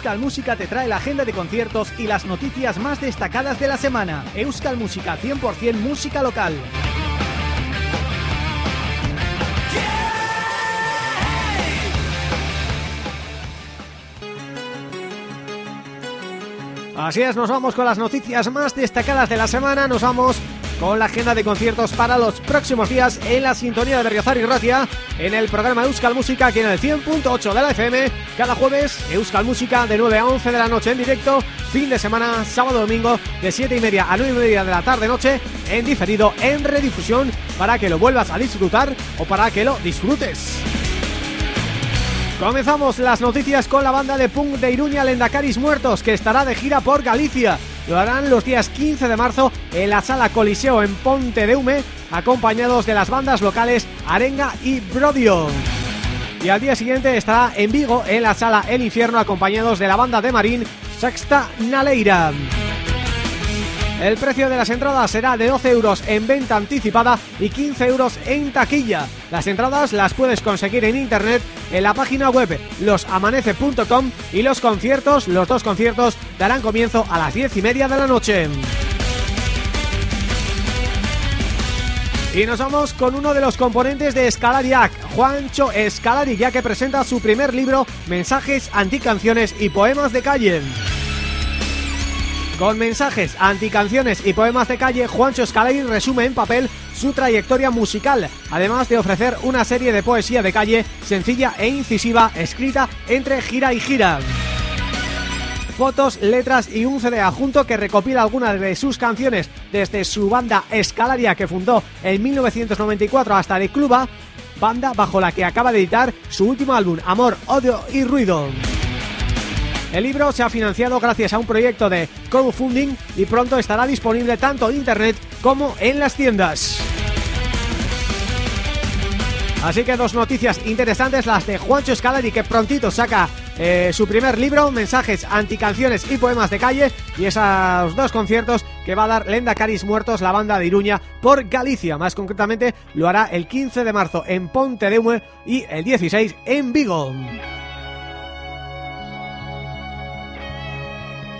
Euskal Música te trae la agenda de conciertos y las noticias más destacadas de la semana. Euskal Música 100% música local. Así es, nos vamos con las noticias más destacadas de la semana, nos vamos con la agenda de conciertos para los próximos días en la sintonía de Berriozar y Ratia en el programa Euskal Música aquí en el 100.8 de la FM cada jueves Euskal Música de 9 a 11 de la noche en directo. Fin de semana, sábado domingo de 7 y media a 9 y media de la tarde noche en diferido, en redifusión para que lo vuelvas a disfrutar o para que lo disfrutes. Comenzamos las noticias con la banda de punk de Iruña Lendacaris Muertos que estará de gira por Galicia lo harán los días 15 de marzo en la Sala Coliseo en Ponte de Hume, acompañados de las bandas locales Arenga y Brodio. Y al día siguiente estará en Vigo, en la Sala El Infierno, acompañados de la banda de Marín Sexta Naleira. El precio de las entradas será de 12 euros en venta anticipada y 15 euros en taquilla. Las entradas las puedes conseguir en internet en la página web losamanece.com y los conciertos, los dos conciertos, darán comienzo a las 10 y media de la noche. Y nos vamos con uno de los componentes de Escalariac, Juancho Escalari, ya que presenta su primer libro, Mensajes, Anticanciones y Poemas de Calle. Con mensajes, anticanciones y poemas de calle, Juancho Escalari resume en papel su trayectoria musical, además de ofrecer una serie de poesía de calle sencilla e incisiva, escrita entre gira y gira. Fotos, letras y un CD adjunto que recopila algunas de sus canciones desde su banda Escalaria que fundó en 1994 hasta de Cluba, banda bajo la que acaba de editar su último álbum Amor, Odio y Ruido. El libro se ha financiado gracias a un proyecto de crowdfunding y pronto estará disponible tanto en internet como en las tiendas. Así que dos noticias interesantes, las de Juancho Escalari que prontito saca eh, su primer libro, Mensajes, Anticanciones y Poemas de Calle y esos dos conciertos que va a dar Lenda Caris Muertos, la banda de Iruña, por Galicia. Más concretamente lo hará el 15 de marzo en Ponte de y el 16 en Vigo.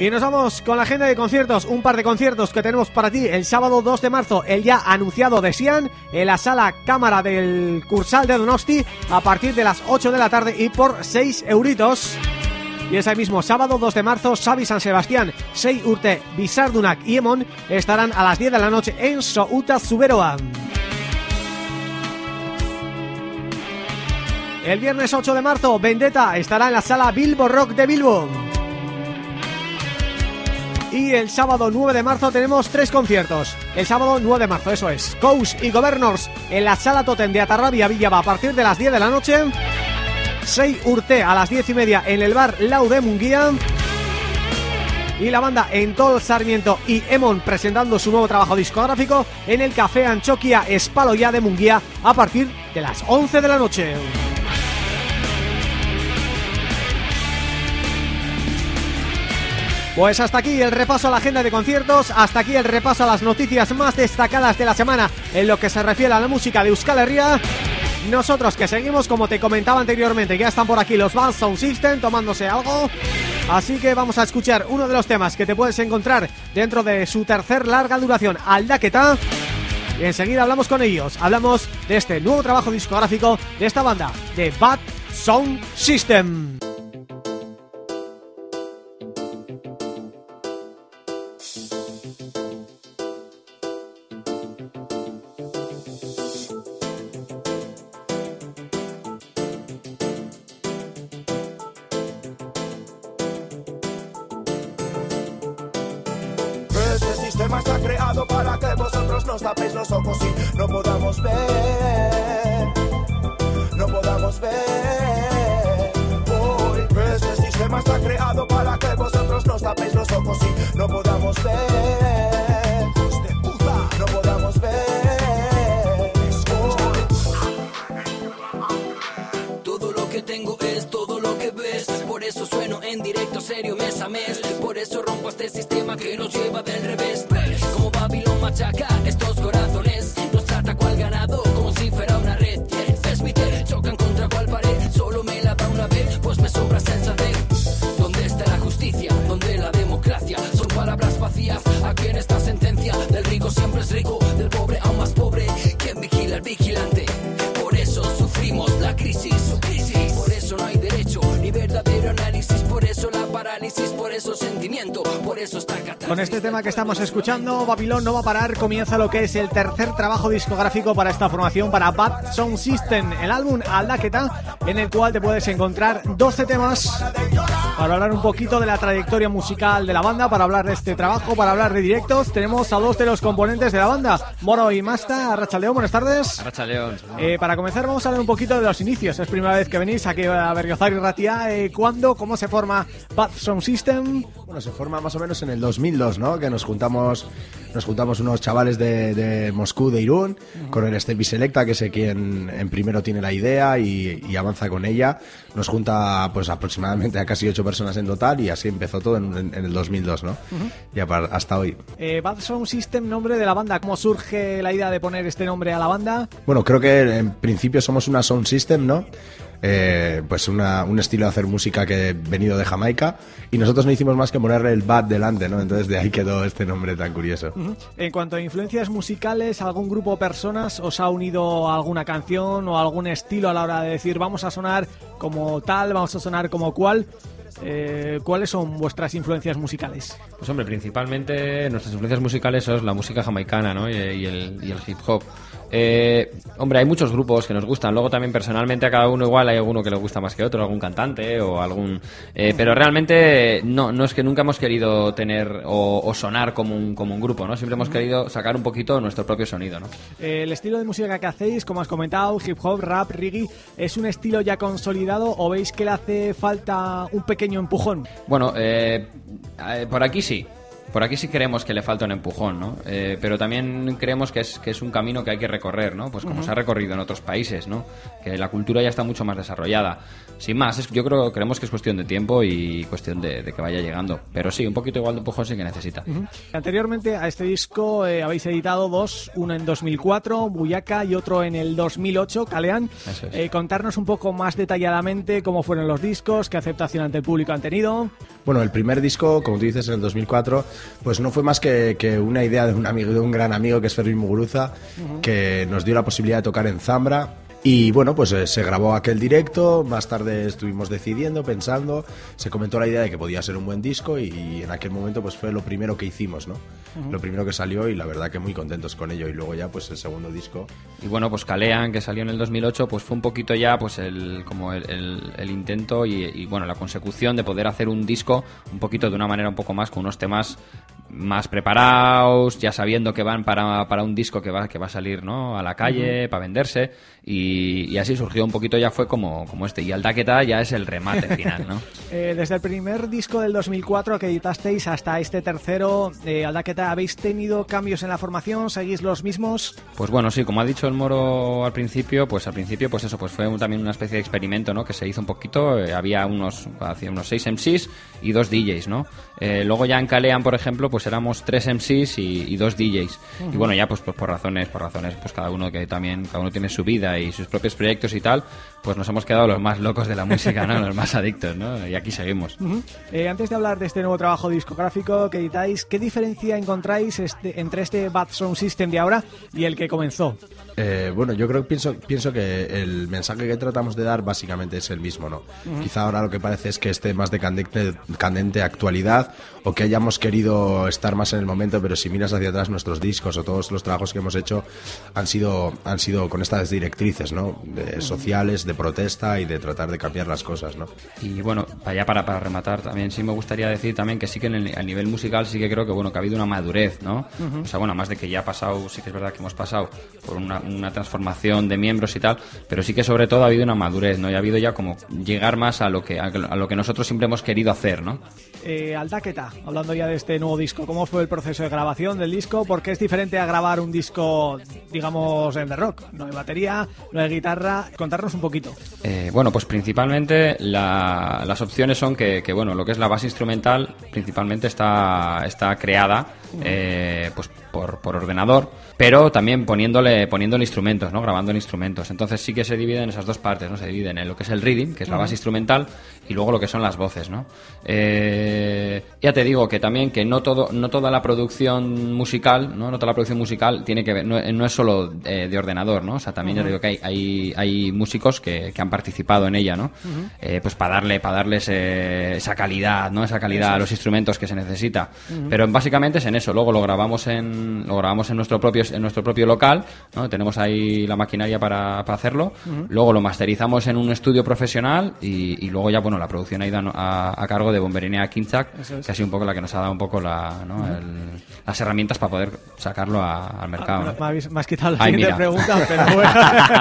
Y nos vamos con la agenda de conciertos, un par de conciertos que tenemos para ti el sábado 2 de marzo, el ya anunciado de Sian, en la sala cámara del Cursal de Donosti, a partir de las 8 de la tarde y por 6 euritos. Y ese mismo sábado 2 de marzo, Xavi San Sebastián, Sei Urte, Bizardunak y Emon estarán a las 10 de la noche en Souta Zuberoa. El viernes 8 de marzo, Vendetta estará en la sala Bilbo Rock de Bilbo. Y el sábado 9 de marzo tenemos tres conciertos. El sábado 9 de marzo, eso es. Coach y Governors en la Sala Totem de Atarrabia Villaba a partir de las 10 de la noche. Sei Urte a las 10 y media en el bar Lau de Munguía. Y la banda Entol Sarmiento y Emon presentando su nuevo trabajo discográfico en el Café Anchoquia Espaloya de Munguía a partir de las 11 de la noche. Pues hasta aquí el repaso a la agenda de conciertos, hasta aquí el repaso a las noticias más destacadas de la semana en lo que se refiere a la música de Euskal Herria. Nosotros que seguimos, como te comentaba anteriormente, ya están por aquí los Vans Sound System tomándose algo. Así que vamos a escuchar uno de los temas que te puedes encontrar dentro de su tercer larga duración, Aldaqueta. Y enseguida hablamos con ellos, hablamos de este nuevo trabajo discográfico de esta banda, de Bad Sound System. Este tema que estamos escuchando, Babilón no va a parar, comienza lo que es el tercer trabajo discográfico para esta formación, para Bad Sound System, el álbum Aldaketa, en el cual te puedes encontrar 12 temas para hablar un poquito de la trayectoria musical de la banda, para hablar de este trabajo, para hablar de directos. Tenemos a dos de los componentes de la banda, Moro y Masta, Arrachaldeón, buenas tardes. Racha León. Eh, para comenzar vamos a hablar un poquito de los inicios, es primera vez que venís aquí a Berriozar y Ratia, eh, ¿cuándo, cómo se forma Bad Sound System? Bueno, se forma más o menos en el 2002, ¿no? Que nos juntamos nos juntamos unos chavales de, de Moscú, de Irún, con el Stevie Selecta, que es el quien en primero tiene la idea y, y avanza con ella. Nos junta pues aproximadamente a casi ocho personas en total y así empezó todo en, en- en el 2002, ¿no? Ya para- hasta hoy. Eh, Bad Sound System, nombre de la banda. ¿Cómo surge la idea de poner este nombre a la banda? Bueno, creo que en principio somos una sound system, ¿no? Eh, pues una- un estilo de hacer música que venido de Jamaica y nosotros no hicimos más que ponerle el bad delante, ¿no? Entonces de ahí quedó este nombre tan curioso. En cuanto a influencias musicales, ¿algún grupo o personas os ha unido alguna canción o algún estilo a la hora de decir vamos a sonar como tal, vamos a sonar como cual? Eh, ¿Cuáles son vuestras influencias musicales? Pues hombre, principalmente nuestras influencias musicales son la música jamaicana ¿no? y, y el, y el hip hop. Eh, hombre, hay muchos grupos que nos gustan. Luego también personalmente a cada uno igual hay alguno que le gusta más que otro, algún cantante o algún... eh, pero realmente no, no es que nunca hemos querido tener o, o sonar como un, como un grupo, ¿no? Siempre hemos querido sacar un poquito nuestro propio sonido, ¿no? Eh, el estilo de música que hacéis, como has comentado, hip hop, rap, reggae, ¿es un estilo ya consolidado o veis que le hace falta un pequeño empujón? Bueno, eh, por aquí sí. Por aquí sí creemos que le falta un empujón, ¿no? Eh, pero también creemos que es, que es un camino que hay que recorrer, ¿no? Pues como se ha recorrido en otros países, ¿no? Que la cultura ya está mucho más desarrollada. Sin más, es- yo creo creemos que es cuestión de tiempo y cuestión de, de que vaya llegando. Pero sí, un poquito igual de empujón sí que necesita. Anteriormente a este disco eh, habéis editado dos, uno en 2004, Buyaka, y otro en el 2008, Calean. Es. Eh, contarnos un poco más detalladamente cómo fueron los discos, qué aceptación ante el público han tenido. Bueno, el primer disco, como tú dices, en el 2004, pues no fue más que, que una idea de un amigo, de un gran amigo que es Fermín Muguruza, que nos dio la posibilidad de tocar en Zambra. Y bueno, pues eh, se grabó aquel directo, más tarde estuvimos decidiendo, pensando, se comentó la idea de que podía ser un buen disco y, en aquel momento pues fue lo primero que hicimos, ¿no? Lo primero que salió y la verdad que muy contentos con ello. Y luego ya pues el segundo disco. Y bueno, pues Calean, que salió en el 2008, pues fue un poquito ya pues el, como el, el- el intento y, y, bueno, la consecución de poder hacer un disco un poquito de una manera un poco más, con unos temas más preparados, ya sabiendo que van para, para un disco que va, que va a salir ¿no? a la calle, para venderse, y, y así surgió un poquito, ya fue como, como este. Y Aldaqueta ya es el remate final, ¿no? Eh, desde el primer disco del 2004 que editasteis hasta este tercero, eh, Aldaqueta, ¿habéis tenido cambios en la formación? ¿Seguís los mismos? Pues bueno, sí, como ha dicho el Moro al principio, pues al principio, pues eso, pues fue un- también una especie de experimento, ¿no? Que se hizo un poquito, eh, había unos, hacía unos seis MCs y dos DJs, ¿no? Eh, luego ya en Calean, por ejemplo, pues éramos tres MCs y, y dos DJs. Y bueno, ya pues, pues por razones, por razones, pues cada uno que también, cada uno tiene su vida y sus propios proyectos y tal, pues nos hemos quedado los más locos de la música, ¿no? Los más adictos, ¿no? Y aquí seguimos. Eh, antes de hablar de este nuevo trabajo discográfico que editáis, ¿qué diferencia encontráis este- entre este Bad Sound System de ahora y el que comenzó? Eh, bueno, yo creo pienso pienso que el mensaje que tratamos de dar básicamente es el mismo, ¿no? Quizá ahora lo que parece es que esté más de candente, candente actualidad o que hayamos querido estar más en el momento, pero si miras hacia atrás nuestros discos o todos los trabajos que hemos hecho han sido han sido con estas directrices, ¿no? De sociales, de protesta y de tratar de cambiar las cosas, ¿no? Y bueno, para ya para, para rematar también sí me gustaría decir también que sí que en el, a nivel musical sí que creo que bueno que ha habido una madurez, ¿no? O sea, bueno, más de que ya ha pasado, sí que es verdad que hemos pasado por una, una transformación de miembros y tal, pero sí que sobre todo ha habido una madurez, ¿no? Y ha habido ya como llegar más a lo que a, a lo que nosotros siempre hemos querido hacer, ¿no? Eh, Aldaqueta, hablando ya de este nuevo disco, ¿cómo fue el proceso de grabación del disco? Porque es diferente a grabar un disco, digamos, en The Rock. No hay batería, no hay guitarra. Contarnos un poquito. Eh, bueno, pues principalmente la- las opciones son que, que, bueno, lo que es la base instrumental principalmente está, está creada eh, pues por, por ordenador, pero también poniéndole, poniéndole instrumentos, ¿no? Grabando en instrumentos. Entonces sí que se dividen esas dos partes, ¿no? Se dividen en lo que es el reading, que es la base instrumental, y luego lo que son las voces, ¿no? Eh, ya te digo que también que no todo, no toda la producción musical, ¿no? No toda la producción musical tiene que ver, no, no es solo eh, de ordenador, ¿no? O sea, también yo digo que hay, hay, hay músicos que, que han participado en ella, ¿no? Eh, pues para darle, para darles eh, esa calidad, ¿no? Esa calidad a los instrumentos que se necesita. Pero básicamente es en eso. Luego lo grabamos en, lo grabamos en nuestro propio, en nuestro propio local, ¿no? Tenemos ahí la maquinaria para, para hacerlo. Luego lo masterizamos en un estudio profesional y, y luego ya, bueno, la producción ha ido a, a cargo de Bomberinea Kinchak, es. que ha sido un poco la que nos ha dado un poco la, ¿no? el- las herramientas para poder sacarlo a- al mercado. ¿no? Me, habéis- me has quitado la Ay, siguiente mira. pregunta, pero bueno.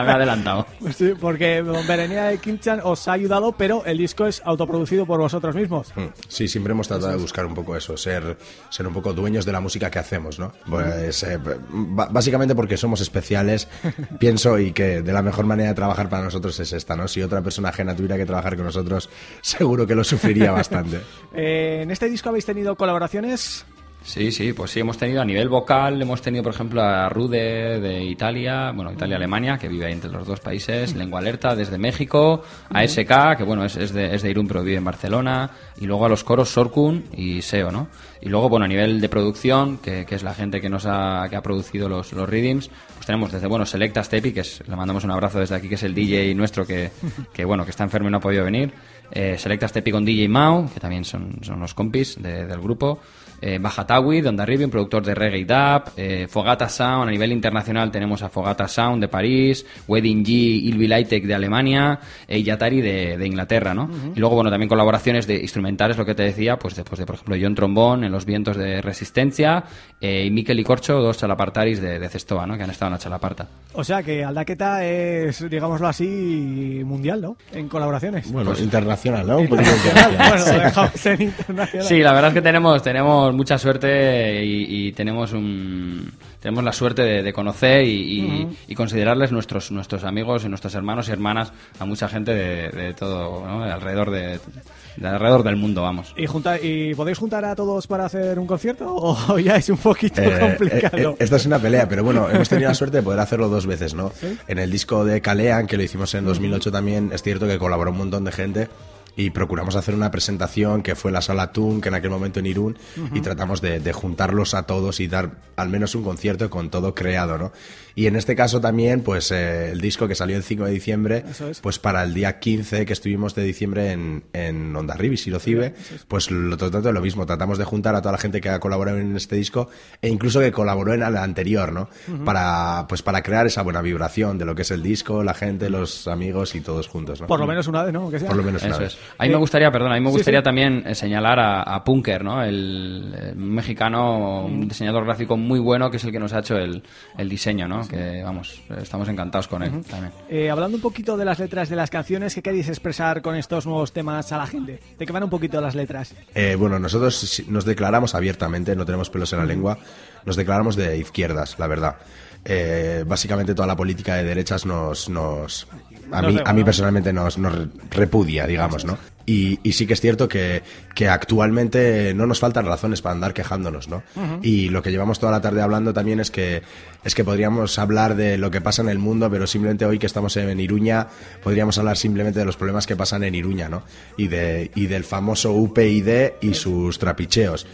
Me he adelantado. Sí, porque Berenía de Kinchan os ha ayudado, pero el disco es autoproducido por vosotros mismos. Mm, Sí, siempre hemos tratado de buscar un poco eso, ser, ser un poco dueños de la música que hacemos, ¿no? Pues eh, básicamente porque somos especiales, pienso, y que de la mejor manera de trabajar para nosotros es esta, ¿no? Si otra persona ajena tuviera que trabajar con nosotros, seguro que lo sufriría bastante. Eh, en este disco habéis tenido colaboraciones. Sí, sí, pues sí, hemos tenido a nivel vocal, hemos tenido, por ejemplo, a Rude de Italia, bueno, Italia-Alemania, que vive ahí entre los dos países, Lengua Alerta desde México, a SK, que bueno, es, es de, es de Irún, pero vive en Barcelona, y luego a los coros Sorkun y SEO, ¿no? Y luego, bueno, a nivel de producción, que, que es la gente que nos ha, que ha producido los, los readings, pues tenemos desde, bueno, Selecta Stepi, que es, le mandamos un abrazo desde aquí, que es el DJ nuestro que, que bueno, que está enfermo y no ha podido venir, eh, Selecta Stepi con DJ Mao, que también son, son los compis de- del grupo, eh, Bajatawi, de Onda Rivi, un productor de reggae y dub, eh, Fogata Sound, a nivel internacional tenemos a Fogata Sound de París, Wedding G, Ilvi Lightek de Alemania, e Yatari de, de Inglaterra, ¿no? Y luego, bueno, también colaboraciones de instrumentales, lo que te decía, pues después de, por ejemplo, John Trombón en Los Vientos de Resistencia, eh, y Mikel y Corcho, dos chalapartaris de, de Cestoa, ¿no? Que han estado en la chalaparta. O sea que Aldaqueta es, digámoslo así, mundial, ¿no? En colaboraciones. Bueno, internacional, ¿no? Un poquito Internacional, internacional. bueno, dejamos en internacional. Sí, la verdad es que tenemos, tenemos mucha suerte y, y tenemos un tenemos la suerte de, de conocer y, y- y considerarles nuestros nuestros amigos y nuestros hermanos y hermanas a mucha gente de, de todo, ¿no? de alrededor de, de alrededor del mundo, vamos. ¿Y, junta- ¿Y podéis juntar a todos para hacer un concierto o ya es un poquito Eh, complicado? eh, eh, esta es una pelea, pero bueno, hemos tenido la suerte de poder hacerlo dos veces, ¿no? En el disco de Calean, que lo hicimos en 2008 también, es cierto que colaboró un montón de gente y procuramos hacer una presentación que fue la sala Tun, que en aquel momento en Irún, y tratamos de, de juntarlos a todos y dar al menos un concierto con todo creado, ¿no? Y en este caso también, pues eh, el disco que salió el 5 de diciembre, es. pues para el día 15 que estuvimos de diciembre en, en Onda Ribis y Cibe, pues lo de lo mismo, tratamos de juntar a toda la gente que ha colaborado en este disco e incluso que colaboró en el anterior, ¿no? Para pues para crear esa buena vibración de lo que es el disco, la gente, los amigos y todos juntos, ¿no? Por lo menos una vez, ¿no? Sea. Por lo menos una Eso vez. es. A mí me gustaría, perdón, a mí me gustaría sí. también eh, señalar a, a Punker, ¿no? El, eh, mexicano, un diseñador gráfico muy bueno que es el que nos ha hecho el, el diseño, ¿no? Que vamos, estamos encantados con él también. Eh, hablando un poquito de las letras de las canciones, ¿qué queréis expresar con estos nuevos temas a la gente? ¿De qué van un poquito las letras? Eh, bueno, nosotros nos declaramos abiertamente, no tenemos pelos en la lengua, nos declaramos de izquierdas, la verdad. Eh, básicamente toda la política de derechas nos, nos a, mí, a mí personalmente nos, nos repudia, digamos, ¿no? Y, y sí que es cierto que, que actualmente no nos faltan razones para andar quejándonos, ¿no? Y lo que llevamos toda la tarde hablando también es que, es que podríamos hablar de lo que pasa en el mundo, pero simplemente hoy que estamos en Iruña, podríamos hablar simplemente de los problemas que pasan en Iruña, ¿no? Y, de, y del famoso UPyD y sus trapicheos,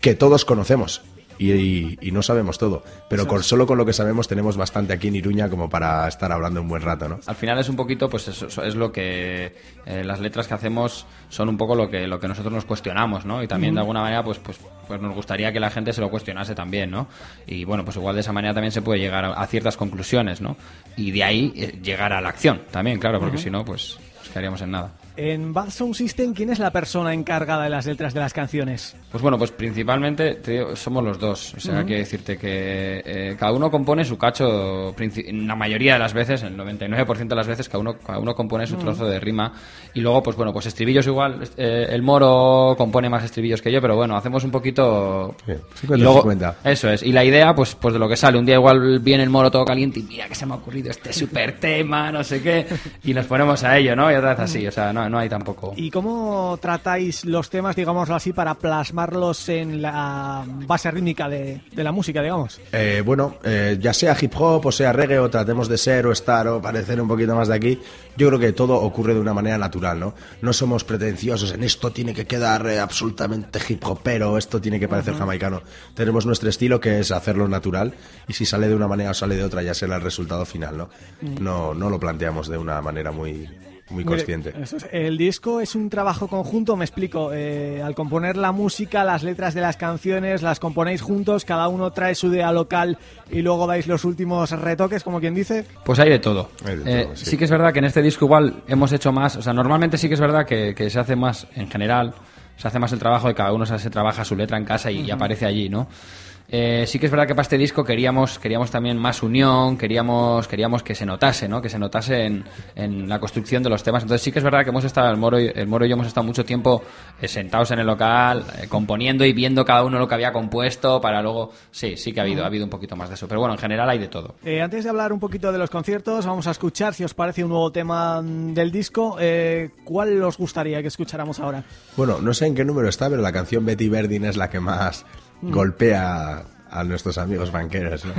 que todos conocemos. Y, y- y no sabemos todo, pero con, solo con lo que sabemos tenemos bastante aquí en Iruña como para estar hablando un buen rato, ¿no? Al final es un poquito, pues eso, es lo que eh, las letras que hacemos son un poco lo que lo que nosotros nos cuestionamos, ¿no? Y también de alguna manera, pues, pues, pues nos gustaría que la gente se lo cuestionase también, ¿no? Y bueno, pues igual de esa manera también se puede llegar a, a ciertas conclusiones, ¿no? Y de ahí eh, llegar a la acción también, claro, porque si no, pues nos quedaríamos en nada. En Bad Sound System, ¿quién es la persona encargada de las letras de las canciones? Pues bueno, pues principalmente te digo, somos los dos. O sea, hay que decirte que eh, cada uno compone su cacho, la mayoría de las veces, el 99% de las veces, cada uno, cada uno compone su trozo de rima. Y luego, pues bueno, pues estribillos igual. eh, el moro compone más estribillos que yo, pero bueno, hacemos un poquito. Sí, Y 50, luego- 50. Eso es. Y la idea, pues, pues de lo que sale. Un día igual viene el moro todo caliente y mira que se me ha ocurrido este super tema, no sé qué. Y nos ponemos a ello, ¿no? y otra vez así, o sea, no, no hay tampoco... ¿Y cómo tratáis los temas, digámoslo así, para plasmarlos en la base rítmica de, de la música, digamos? Eh, bueno, eh, ya sea hip hop o sea reggae o tratemos de ser o estar o parecer un poquito más de aquí, yo creo que todo ocurre de una manera natural, ¿no? No somos pretenciosos en esto tiene que quedar eh, absolutamente hip hopero, esto tiene que parecer jamaicano. Tenemos nuestro estilo que es hacerlo natural y si sale de una manera o sale de otra ya será el resultado final, ¿no? No, no lo planteamos de una manera muy, muy consciente. Eso es. El disco es un trabajo conjunto, me explico. eh, al componer la música, las letras de las canciones, las componéis juntos, cada uno trae su idea local y luego dais los últimos retoques, como quien dice. Pues hay de todo. Hay de Eh, todo, sí. sí. que es verdad que en este disco igual hemos hecho más, o sea, normalmente sí que es verdad que, que se hace más, en general, se hace más el trabajo de cada uno se, se trabaja su letra en casa y, y aparece allí, ¿no? Eh, sí que es verdad que para este disco queríamos queríamos también más unión, queríamos queríamos que se notase, ¿no? Que se notase en, en la construcción de los temas. Entonces sí que es verdad que hemos estado, el Moro y, el Moro y yo hemos estado mucho tiempo eh, sentados en el local, eh, componiendo y viendo cada uno lo que había compuesto para luego... Sí, sí que ha habido, ha habido un poquito más de eso. Pero bueno, en general hay de todo. Eh, antes de hablar un poquito de los conciertos, vamos a escuchar, si os parece, un nuevo tema mm, del disco. Eh, ¿Cuál os gustaría que escucháramos ahora? Bueno, no sé en qué número está, pero la canción Betty Verdin es la que más golpea a nuestros amigos banqueros, ¿no?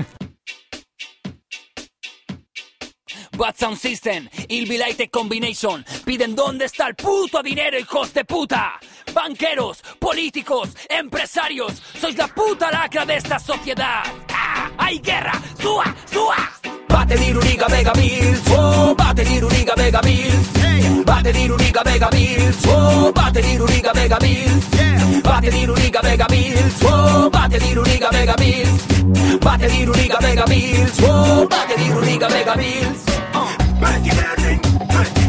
Bad Sound System, Ilbilight Combination. Piden dónde está el puto dinero, hijos de puta. Banqueros, políticos, empresarios. Sois la puta lacra de esta sociedad. ¡Ah! ¡Hay guerra! ¡Sua! ¡Sua! Bate di Ruriga Vega Mills, oh, bate di Ruriga Vega Mills, bate di Ruriga Vega Mills, oh, bate di Ruriga Vega Mills, bate di Ruriga Vega Mills, oh, bate di Ruriga Vega Mills, bate di Ruriga Vega Mills, oh, bate di Ruriga Vega Mills. Betty Verdin, Betty, Betty, Betty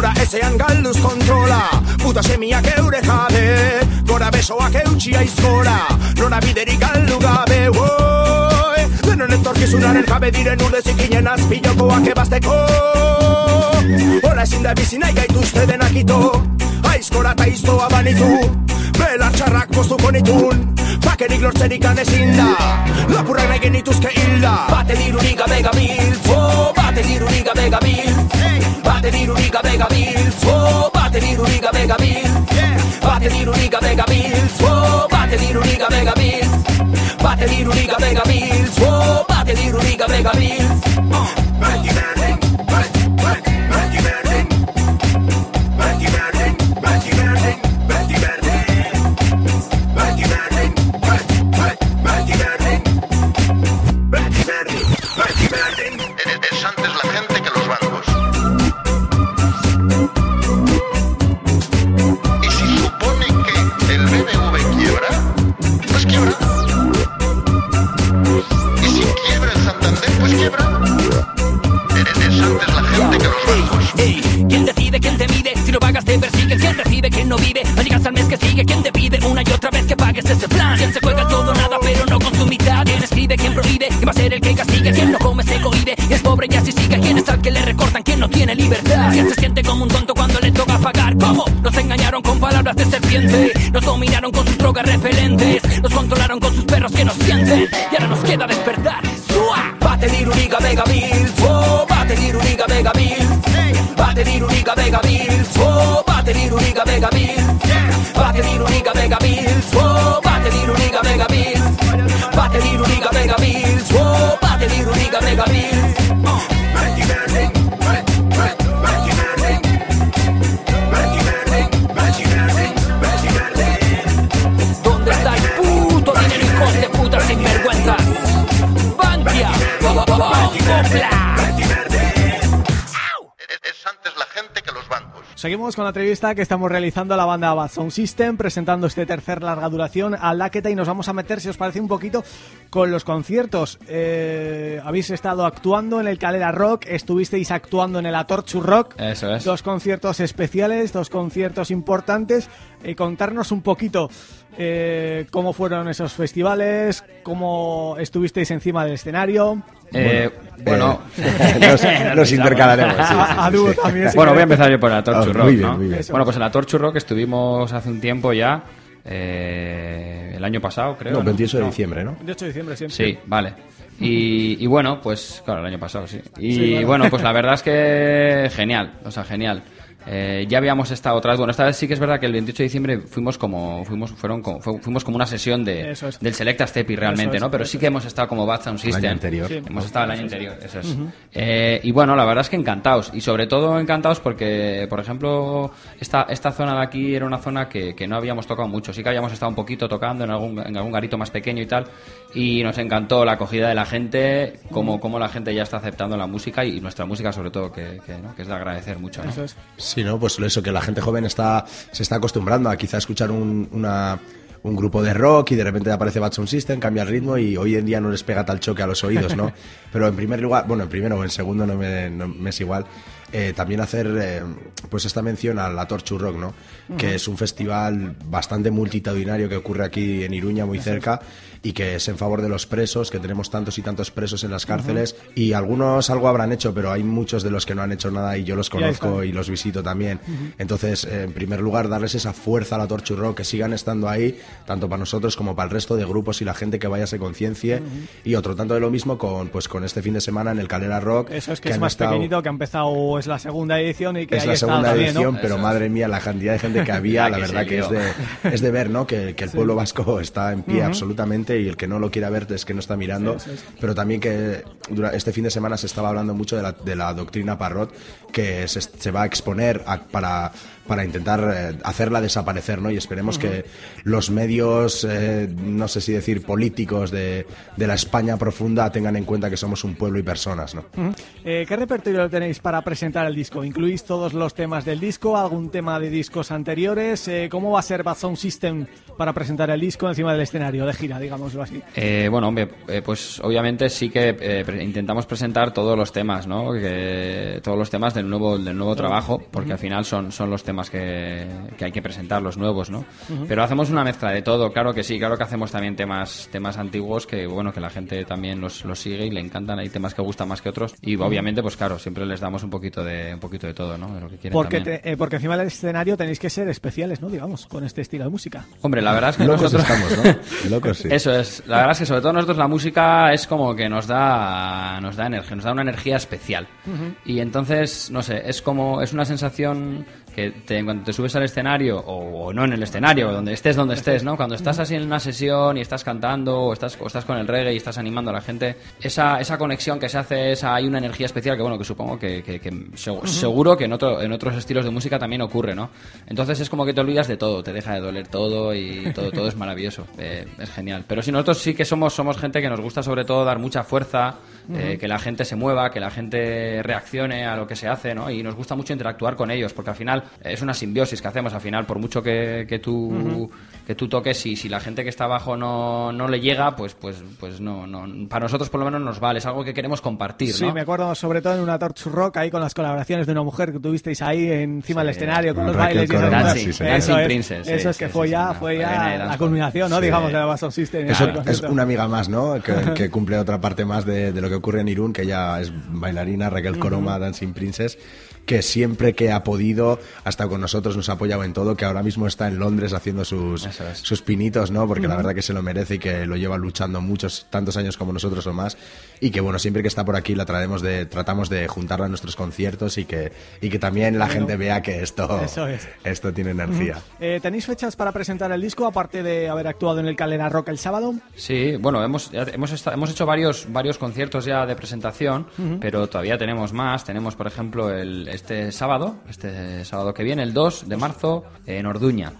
Nora ezean galduz kontrola. Puta semiak eure jabe Gora besoak eutxia izgora Nora biderik galdu gabe Woi, Denon etorkizunaren jabe diren urde zikinen azpilokoak ebazteko. Hola ezin da bizi nahi gaituzte denak ito Aizkora eta iztoa banitu. Belar txarrak moztuko nitun Bakerik lortzerik ezin da Lapurrak nahi genituzke hilda. Bate diruriga Vega Mills, oh, bate diruriga Vega Mills, bate diruriga Vega Mills, oh, bate diruriga Vega Mills, bate diruriga Vega Mills, oh, bate diruriga Vega Mills, bate diruriga Vega Mills, oh, bate diruriga Vega Mills. Betty que sigue, ¿quién te pide? Una y otra vez que pagues ese plan ¿Quién se juega todo nada pero no con su mitad? ¿Quién escribe, quién prohíbe? ¿Quién va a ser el que castigue? ¿Quién no come se cohibe? Y es pobre y así sigue ¿Quién es al que le recortan? ¿Quién no tiene libertad? ¿Quién se siente como un tonto cuando le toca pagar? ¿Cómo? Nos engañaron con palabras de serpiente Nos dominaron con sus drogas repelentes Nos controlaron con sus perros que nos sienten Y ahora nos queda despertar ¡Sua! Bate diruriga Vega Mills, oh, bate diruriga Vega Mills, bate diruriga Vega Mills, oh, bate diruriga Vega Mills, bate diruriga Vega Mills, oh, bate diruriga Vega Mills, bate diruriga Vega Mills, oh, bate diruriga Vega Mills. Seguimos con la entrevista que estamos realizando a la banda Bad Sound System, presentando este tercer larga duración a Laqueta y nos vamos a meter, si os parece, un poquito con los conciertos. Eh, habéis estado actuando en el Calera Rock, estuvisteis actuando en el Atorchu Rock, Eso es. dos conciertos especiales, dos conciertos importantes. eh, contarnos un poquito eh, cómo fueron esos festivales, cómo estuvisteis encima del escenario. Eh, bueno, nos, nos intercalaremos. sí, sí, sí, A- a dúo sí. también, sí. bueno, voy a empezar yo por la Torture Ah, Rock, muy bien, ¿no? muy bien. Bueno, pues en la Torture Rock estuvimos hace un tiempo ya, eh, el año pasado, creo. No, ¿no? 28 de diciembre, ¿no? 28 de diciembre siempre. Sí, vale. Y, y bueno, pues claro, el año pasado, sí. Y Sí, bueno. bueno, pues la verdad es que genial, o sea, genial. Eh, ya habíamos estado otras, bueno, esta vez sí que es verdad que el 28 de diciembre fuimos como fuimos fueron como, fu- fuimos como una sesión de es. del Selecta Stepi realmente, es, ¿no? Pero sí que hemos estado como Bad Sound System. año anterior. Sí. Hemos estado el año anterior, eso es. Eh, y bueno, la verdad es que encantados. Y sobre todo encantados porque, por ejemplo, esta, esta zona de aquí era una zona que, que no habíamos tocado mucho. Sí que habíamos estado un poquito tocando en algún, en algún garito más pequeño y tal. Y nos encantó la acogida de la gente, cómo, cómo la gente ya está aceptando la música y nuestra música sobre todo, que, que, ¿no? que es de agradecer mucho. ¿no? Eso es. Sí, ¿no? Pues eso, que la gente joven está se está acostumbrando a quizá escuchar un, una- un grupo de rock y de repente aparece Bad Sound System, cambia el ritmo y hoy en día no les pega tal choque a los oídos, ¿no? Pero en primer lugar, bueno, en primero o en segundo no me, no me es igual, eh, también hacer eh, pues esta mención a la Torchu Rock, ¿no? Que es un festival bastante multitudinario que ocurre aquí en Iruña, muy cerca, y que es en favor de los presos, que tenemos tantos y tantos presos en las cárceles, y algunos algo habrán hecho, pero hay muchos de los que no han hecho nada y yo los conozco y los visito también. Entonces, eh, en primer lugar, darles esa fuerza a la Torchu Rock, que sigan estando ahí, tanto para nosotros como para el resto de grupos y la gente que vaya se conciencie. Y otro tanto de lo mismo con, pues, con este fin de semana en el Calera Rock. Eso es que, es han más estado- pequeñito, que ha empezado, es la segunda edición y que es ahí la segunda también, edición, ¿no? pero madre mía, la cantidad de gente que había, La que verdad que es de, es de ver, ¿no? Que, que el pueblo vasco está en pie absolutamente y el que no lo quiera ver es que no está mirando. Pero también que este fin de semana se estaba hablando mucho de la, de la doctrina Parrot, que se, se va a exponer a- para, para intentar eh, hacerla desaparecer, ¿no? Y esperemos que los medios, eh, no sé si decir políticos de, de la España profunda tengan en cuenta que somos un pueblo y personas, ¿no? Ujú. Eh, ¿Qué repertorio tenéis para presentar el disco? ¿Incluís todos los temas del disco? ¿Algún tema de discos anteriores? Eh, ¿Cómo va a ser Bad Sound System para presentar el disco encima del escenario de gira, digámoslo así? Eh, bueno, hombre, eh, pues obviamente sí que eh, pre- intentamos presentar todos los temas, ¿no? Que, todos los temas del nuevo, del nuevo trabajo, porque al final son, son los temas que, que hay que presentar, los nuevos, ¿no? Pero hacemos una mezcla de todo, claro que sí, claro que hacemos también temas, temas antiguos que, bueno, que la gente también los, los sigue y le encantan, hay temas que gustan más que otros y obviamente, pues claro, siempre les damos un poquito de, un poquito de todo, ¿no? De lo que quieren Porque, te- eh, porque encima del escenario tenéis que ser especiales, ¿no? Digamos, con este estilo de música. Hombre, la verdad es que Locos nosotros... estamos, ¿no? Locos sí. Eso es. La verdad es que sobre todo nosotros la música es como que nos da nos da energía, nos da una energía especial. Y entonces, no sé, es como es una sensación que te, cuando te subes al escenario o, o no en el escenario, donde estés donde estés, ¿no? Cuando estás así en una sesión y estás cantando o estás o estás con el reggae y estás animando a la gente, esa esa conexión que se hace, esa hay una energía especial que bueno, que supongo que, que- que segu- seguro que en otro en otros estilos de música también ocurre, ¿no? Entonces es como que te olvidas de todo, te deja de doler todo y todo todo es maravilloso, eh, es genial. Pero si nosotros sí que somos somos gente que nos gusta sobre todo dar mucha fuerza, eh, que la gente se mueva, que la gente reaccione a lo que se hace, ¿no? Y nos gusta mucho interactuar con ellos, porque al final es una simbiosis que hacemos, al final por mucho que, que tú que tú toques y si la gente que está abajo no, no le llega, pues pues pues no, no para nosotros por lo menos nos vale, es algo que queremos compartir, Sí, ¿no? me acuerdo sobre todo en una Torch Rock ahí con las colaboraciones de una mujer que tuvisteis ahí encima del escenario con con los Raquel bailes Corona, cosas. sí, eso. Dancing es, Princess, sí, eso es que sí, fue sí, ya, fue no, ya la culminación, ¿no? Sí. Digamos, de la Bad Sound System. Es, al es una amiga más, ¿no? Que, que cumple otra parte más de, de lo que ocurre en Irún, que ella es bailarina, Raquel Coroma, Dancing Princess, que siempre que ha podido, hasta con nosotros nos ha apoyado en todo, que ahora mismo está en Londres haciendo sus, es. sus pinitos, ¿no? Porque la verdad que se lo merece y que lo lleva luchando muchos, tantos años como nosotros o más. Y que bueno, siempre que está por aquí la traemos de, tratamos de juntarla a nuestros conciertos y que, y que también la gente vea que esto, Eso es. esto tiene energía. Eh, ¿Tenéis fechas para presentar el disco, aparte de haber actuado en el Calera Rock el sábado? Sí, bueno, hemos, hemos, esta- hemos hecho varios, varios conciertos ya de presentación, pero todavía tenemos más. Tenemos, por ejemplo, el, este sábado, este sábado que viene, el 2 de marzo, en Orduña.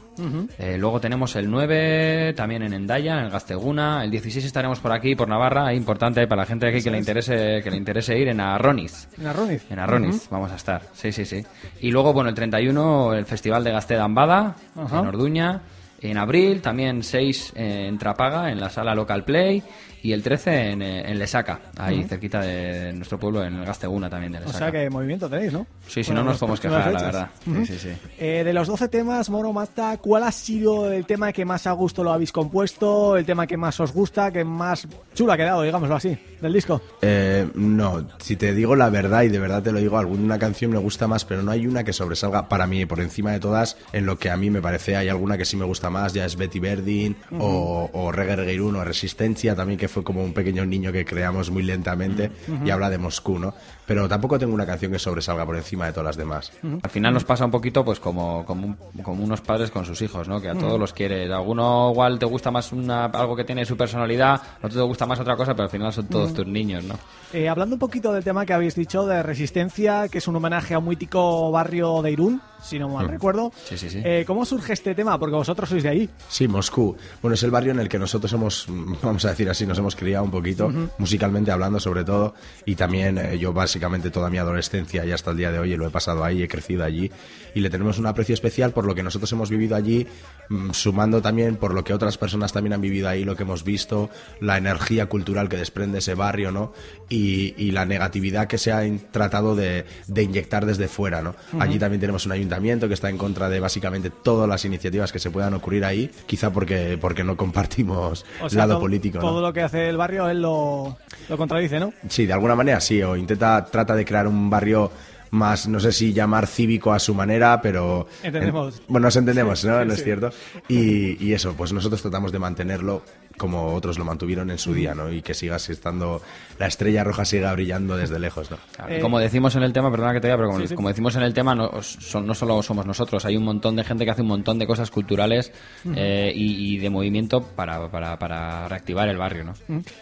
Eh, luego tenemos el 9 también en Endaya, en el Gasteguna. El 16 estaremos por aquí, por Navarra. Importante para la gente de aquí que le interese, que le interese ir en Arroniz. En Arroniz. En Arroniz vamos a estar, sí, sí, sí. Y luego, bueno, el 31, el Festival de Gasté de Ambada, en Orduña. en abril, también 6 en Trapaga, en la sala Local Play, y el 13 en, eh, en Lesaca, ahí cerquita de nuestro pueblo, en el Gasteguna también de O Lesaca. sea que movimiento tenéis, ¿no? Sí, Bueno, no nos podemos próximas quejar, la verdad. Sí, sí, sí. Eh, de los 12 temas, Moro Mazda, ¿cuál ha sido el tema que más a gusto lo habéis compuesto? ¿El tema que más os gusta? ¿Que más chulo ha quedado, digámoslo así, del disco? Eh, no, si te digo la verdad y de verdad te lo digo, alguna canción me gusta más, pero no hay una que sobresalga para mí por encima de todas en lo que a mí me parece. Hay alguna que sí me gusta más, ya es Betty Verdin o, o Reggae o Resistencia también, que fue como un pequeño niño que creamos muy lentamente y habla de Moscú, ¿no? Pero tampoco tengo una canción que sobresalga por encima de todas las demás. Al final nos pasa un poquito pues como, como, un- como unos padres con sus hijos, ¿no? Que a todos los quiere. Alguno igual te gusta más una, algo que tiene su personalidad, a otro te gusta más otra cosa, pero al final son todos Ujú. tus niños, ¿no? Eh, hablando un poquito del tema que habéis dicho de Resistencia, que es un homenaje a un mítico barrio de Irún, si no mal recuerdo. Sí, sí, sí. Eh, ¿Cómo surge este tema? Porque vosotros sois de ahí. Sí, Moscú. Bueno, es el barrio en el que nosotros hemos, vamos a decir así, nos hemos criado un poquito, musicalmente hablando sobre todo, y también eh, yo básicamente toda mi adolescencia y hasta el día de hoy lo he pasado ahí, he crecido allí, y le tenemos un aprecio especial por lo que nosotros hemos vivido allí, mm, sumando también por lo que otras personas también han vivido ahí, lo que hemos visto, la energía cultural que desprende ese barrio, ¿no? Y, y la negatividad que se ha tratado de, de inyectar desde fuera, ¿no? Ujú. Allí también tenemos un ayuntamiento que está en contra de básicamente todas las iniciativas que se puedan ocurrir ahí, quizá porque, porque no compartimos O sea, lado todo, político. ¿no? todo lo que hace el barrio él lo, lo contradice, ¿no? Sí, de alguna manera sí, o intenta, trata de crear un barrio más, no sé si llamar cívico a su manera, pero... Entendemos. en- bueno, nos entendemos, ¿no? Sí, ¿No sí. es cierto? Y, y eso, pues nosotros tratamos de mantenerlo como otros lo mantuvieron en su día, ¿no? Y que siga estando, la estrella roja siga brillando desde lejos, ¿no? Y como decimos en el tema, perdona que te diga, pero como, Sí, sí. como decimos en el tema, no, son- no solo somos nosotros, hay un montón de gente que hace un montón de cosas culturales eh, y, y de movimiento para, para, para reactivar el barrio, ¿no?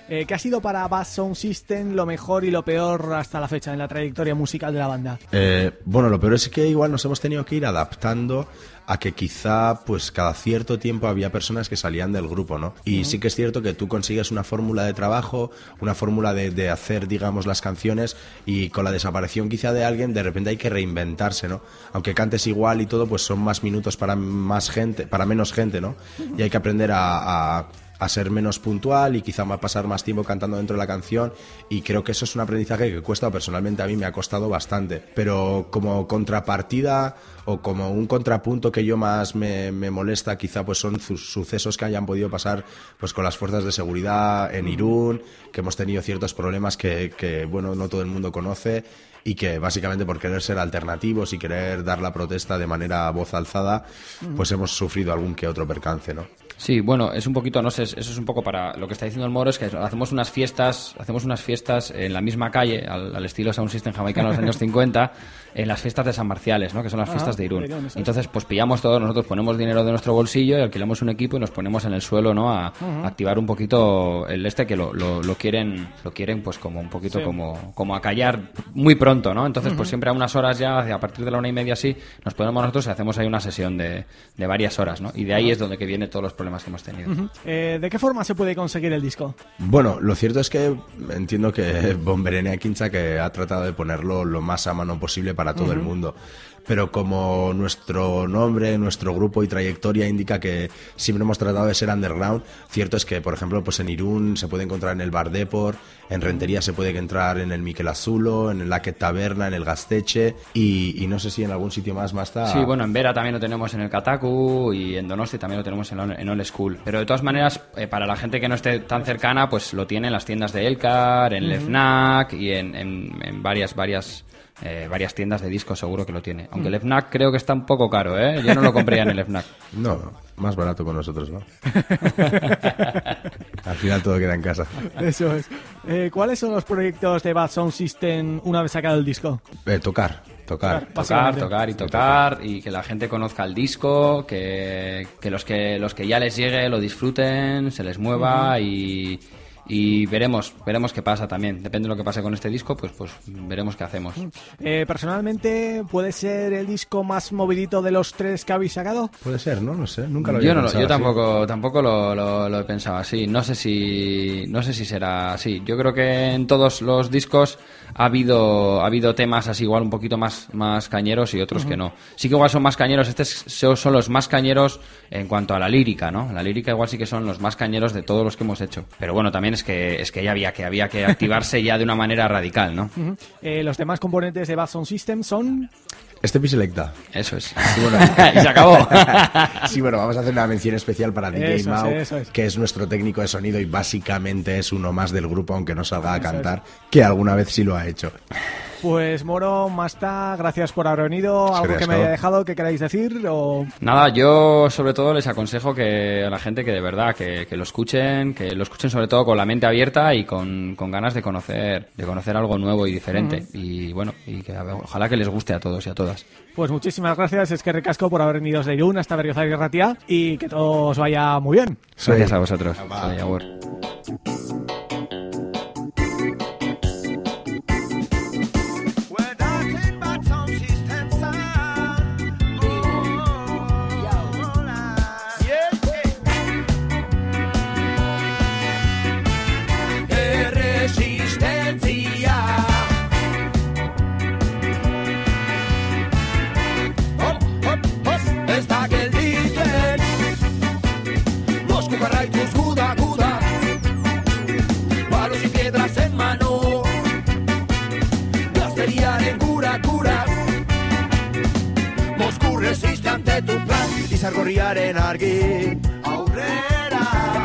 Eh, ¿Qué ha sido para Bass Sound System lo mejor y lo peor hasta la fecha en la trayectoria musical de la banda? Eh, bueno, lo peor es que igual nos hemos tenido que ir adaptando a que quizá pues cada cierto tiempo había personas que salían del grupo, ¿no? Y sí que es cierto que tú consigues una fórmula de trabajo, una fórmula de, de hacer, digamos, las canciones y con la desaparición quizá de alguien de repente hay que reinventarse, ¿no? Aunque cantes igual y todo, pues son más minutos para más gente, para menos gente, ¿no? Y hay que aprender a- a a ser menos puntual y quizá a pasar más tiempo cantando dentro de la canción. Y creo que eso es un aprendizaje que cuesta, personalmente a mí me ha costado bastante, pero como contrapartida o como un contrapunto que yo más me, me molesta quizá pues son su- sucesos que hayan podido pasar pues con las fuerzas de seguridad en Irún, que hemos tenido ciertos problemas que, que bueno, no todo el mundo conoce y que básicamente por querer ser alternativos y querer dar la protesta de manera voz alzada, pues hemos sufrido algún que otro percance, ¿no? Sí, bueno, es un poquito, no sé, eso es un poco para lo que está diciendo el Moro, es que hacemos unas fiestas, hacemos unas fiestas en la misma calle, al, al estilo Sound System jamaicano de los años 50, en las fiestas de San Marciales, ¿no? que son las Ajá, fiestas de Irún. Entonces, pues pillamos todo, nosotros ponemos dinero de nuestro bolsillo y alquilamos un equipo y nos ponemos en el suelo, ¿no? A, activar un poquito el este que lo, lo, lo quieren, lo quieren pues como un poquito Sí. como, como a callar muy pronto, ¿no? Entonces, pues siempre a unas horas ya, a partir de la una y media así, nos ponemos nosotros y hacemos ahí una sesión de, de varias horas, ¿no? Y de ahí es donde que vienen todos los problemas que hemos tenido. Eh, ¿De qué forma se puede conseguir el disco? Bueno, lo cierto es que entiendo que Bomberenea Quincha que ha tratado de ponerlo lo más a mano posible para todo el Ujú. mundo. Pero como nuestro nombre, nuestro grupo y trayectoria indica que siempre hemos tratado de ser underground, cierto es que, por ejemplo, pues en Irún se puede encontrar en el Bar Depor, en Rentería se puede entrar en el Miquel Azulo, en el Laquet Taberna, en el Gasteche y, y no sé si en algún sitio más más está. Sí, bueno, en Vera también lo tenemos en el Kataku y en Donosti también lo tenemos en, en All School. Pero de todas maneras, eh, para la gente que no esté tan cercana, pues lo tiene en las tiendas de Elcar, en el FNAC y en, en- en varias, varias, eh, varias tiendas de discos seguro que lo tiene. Aunque el FNAC creo que está un poco caro, ¿eh? Yo no lo compraría en el FNAC. No, más barato con nosotros, ¿no? Al final todo queda en casa. Eso es. Eh, ¿Cuáles son los proyectos de Bad Sound System una vez sacado el disco? Eh, tocar, tocar. Tocar, tocar y tocar y que la gente conozca el disco, que, que los que los que ya les llegue lo disfruten, se les mueva y, y veremos, veremos qué pasa también. Depende de lo que pase con este disco, pues, pues veremos qué hacemos. Eh, personalmente, ¿puede ser el disco más movidito de los tres que habéis sacado? Puede ser, ¿no? No sé, nunca lo yo no, lo- pensado yo así. tampoco, tampoco lo, lo- lo he pensado así. No sé si, no sé si será así. Yo creo que en todos los discos ha habido, ha habido temas así igual un poquito más, más cañeros y otros que no. Sí que igual son más cañeros. Estos son son los más cañeros en cuanto a la lírica, ¿no? La lírica igual sí que son los más cañeros de todos los que hemos hecho. Pero bueno, también es que, es que ya había que, había que activarse ya de una manera radical, ¿no? Eh, los demás componentes de Bad Sound System son... Este Selecta. Eso es. Sí, bueno. y se acabó. sí, bueno, vamos a hacer una mención especial para DJ Eso Mau, es. que es nuestro técnico de sonido y básicamente es uno más del grupo, aunque no salga a es. cantar, que alguna vez sí lo ha hecho. Pues Moro, Masta, gracias por haber venido. ¿Algo que me haya dejado que queráis decir? O... Nada, yo sobre todo les aconsejo que a la gente que de verdad que, que lo escuchen, que lo escuchen sobre todo con la mente abierta y con, con ganas de conocer, de conocer algo nuevo y diferente. Y bueno, y que ojalá que les guste a todos y a todas. Pues muchísimas gracias, es que recasco por haber venido desde Irún hasta Berriozar y Ratia y que todo os vaya muy bien. Gracias a vosotros. Tu plan Izargorriaren argi. Aurrera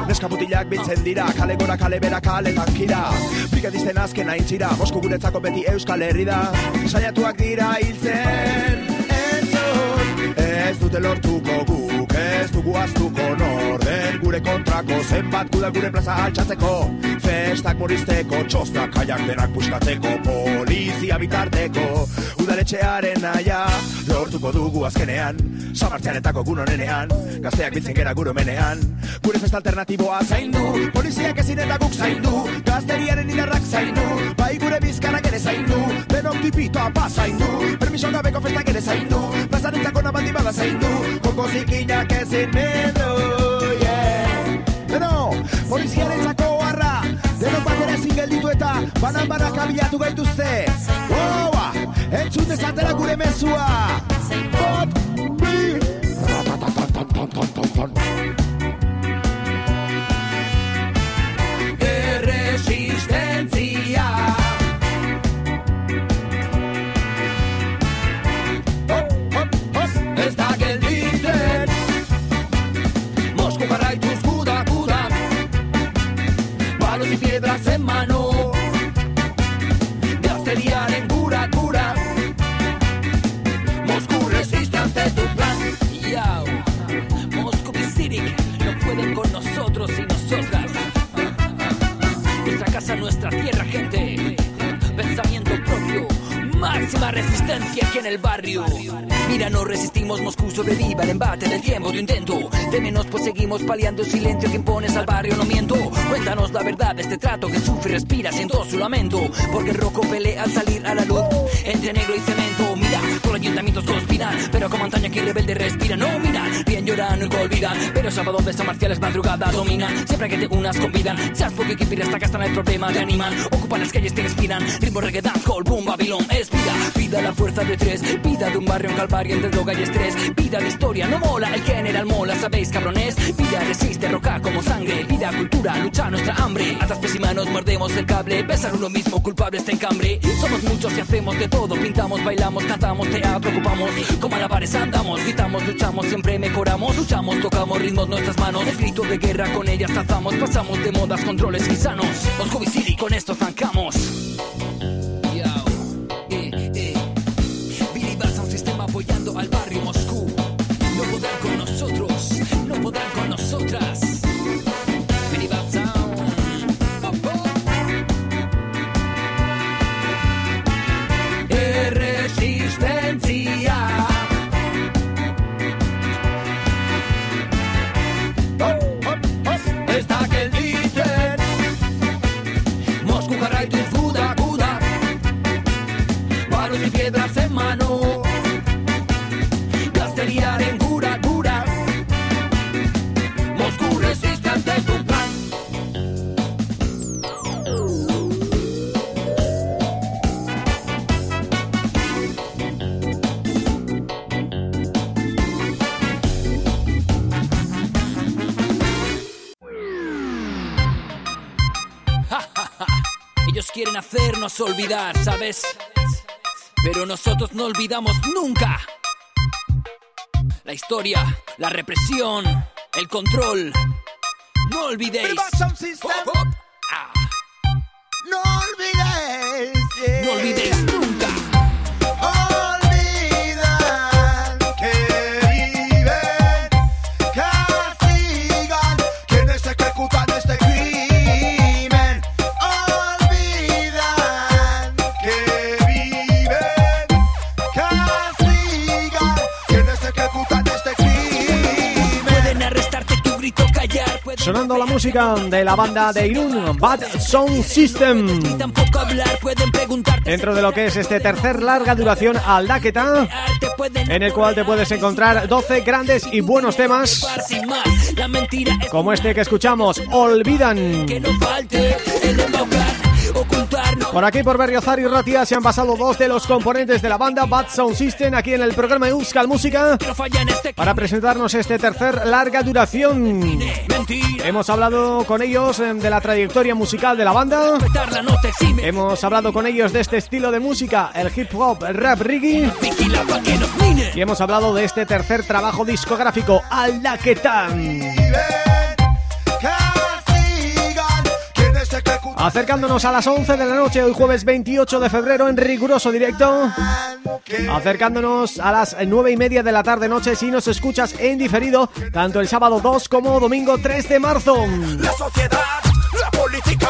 Neska mutilak biltzen dira, kale gora kale bera kaletan kira Brigadisten azken aintzira, Mosku guretzako beti euskal herri da Saiatuak dira hiltzen entzun. Ez dute lortuko guk, ez dugu aztuko norden. Gure kontrako zenbat guda gure plaza altxatzeko Festak moristeko, txostak kaiak denak puskatzeko Polizia bitarteko, udaletxearen naia Lortuko dugu azkenean, samartzeanetako gun honenean Gazteak biltzen gera gure menean Gure festa alternatiboa zaindu Poliziak ezin eta guk zaindu Gazteriaren indarrak zaindu Bai gure bizkarak ere zaindu Denok tipitoa pa zaindu Permiso gabeko festak ere zaindu Plazarentzako nabandi bada zaindu Joko zikinak ezin mendu yeah. Beno, poliziaren zako Denok batera ezin gelditu eta Banan banak abilatu gaituzte. Wow, entzun dezatela gure mezua. Bot, bi, de tierra, gente. Pensamiento propio, máxima resistencia aquí en el barrio. Mira, no resistimos, Moscú sobreviva el embate del tiempo de intento. De menos, pues seguimos paliando el silencio que impones al barrio, no miento. Cuéntanos la verdad de este trato que sufre respira, siento su lamento. Porque el pelea al salir a la luz entre negro y cemento. Mira, con ayuntamientos conspiran, pero como antaño aquí rebelde respira. No, mira, bien lloran, nunca olvidan. Pero sábado de San Marciales madrugada dominan. Siempre que te unas convidan. Seas porque que esta casa no hay problema, te animan. Ocupan las calles, te inspiran. Ritmo reggae, dancehall, boom, Babilón, es vida. La fuerza de tres. Vida de un barrio en calvario entre droga y estrés. Vida de historia, no mola. El general mola, ¿sabéis, cabrones? Vida resiste, roca como sangre. Vida, cultura, lucha nuestra hambre. Atas pies y manos mordemos el cable. Besar uno mismo, culpable está en cambre. Somos muchos y hacemos de todo. Pintamos, bailamos, cantamos, teatro, ocupamos. Como alabares andamos, gritamos, luchamos, siempre mejoramos. Luchamos, tocamos ritmos, nuestras manos. El grito de guerra con ellas trazamos. Pasamos de modas, controles y sanos. Moscú y City, con esto zancamos. Yao, eh, eh. Billy Bass, un sistema apoyando al barrio Moscú. No podrán con nosotros, no podrán con hacernos olvidar, ¿sabes? Pero nosotros no olvidamos nunca. La historia, la represión, el control. No olvidéis. Ah, No olvidéis. no olvidéis de la banda de Irún, Bad Sound System. Dentro de lo que es este tercer larga duración pueden en el cual te puedes encontrar 12 grandes y buenos temas, como este que escuchamos, Olvidan. Por aquí, por Berriozar y Ratia, se han pasado dos de los componentes de la banda Bad Sound System aquí en el programa Euskal Música para presentarnos este tercer larga duración. Hemos hablado con ellos eh, de la trayectoria musical de la banda, hemos hablado con ellos de este estilo de música, el hip hop, el rap, reggae, y hemos hablado de este tercer trabajo discográfico, Aldaketan. Acercándonos a las 11 de la noche, hoy jueves 28 de febrero, en riguroso directo. Acercándonos a las 9 y media de la tarde noche si nos escuchas en diferido, tanto el sábado 2 como domingo 3 de marzo. La sociedad, la política,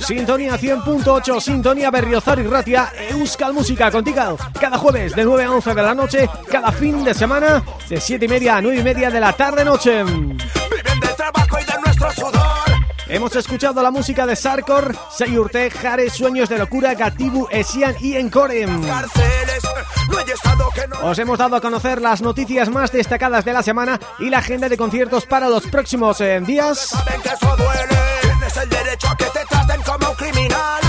Sintonía 100.8, Sintonía Berriozar y Ratia, Euskal Música contigo cada jueves de 9 a 11 de la noche, cada fin de semana de 7 y media a 9 y media de la tarde noche. viven del trabajo y. Hemos escuchado la música de Sarkor, Seyurte, Jare, Sueños de Locura, Gatibu, Esian y Encore. Cárceles, no hay estado que no. Os hemos dado a conocer las noticias más destacadas de la semana y la agenda de conciertos para los próximos eh, días. Saben que eso duele. Tienes el derecho a que te traten como un criminal.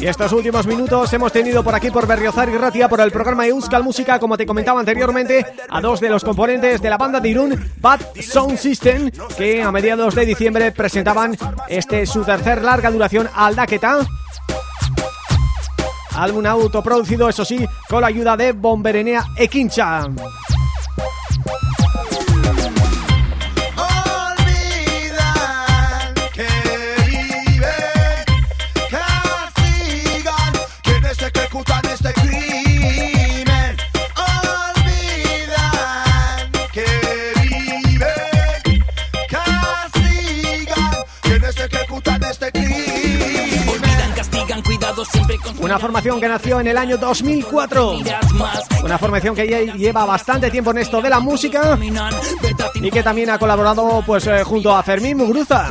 Y estos últimos minutos hemos tenido por aquí por Berriozar y Ratia por el programa Euskal Música, como te comentaba anteriormente, a dos de los componentes de la banda de Irún, Bad Sound System, que a mediados de diciembre presentaban este su tercer larga duración Aldaketa. Álbum autoproducido, eso sí, con la ayuda de Bomberenea Equincha. Una formación que nació en el año 2004. miras más. Una formación que lleva bastante tiempo en esto de la música y que también ha colaborado pues eh, junto a Fermín Muguruza.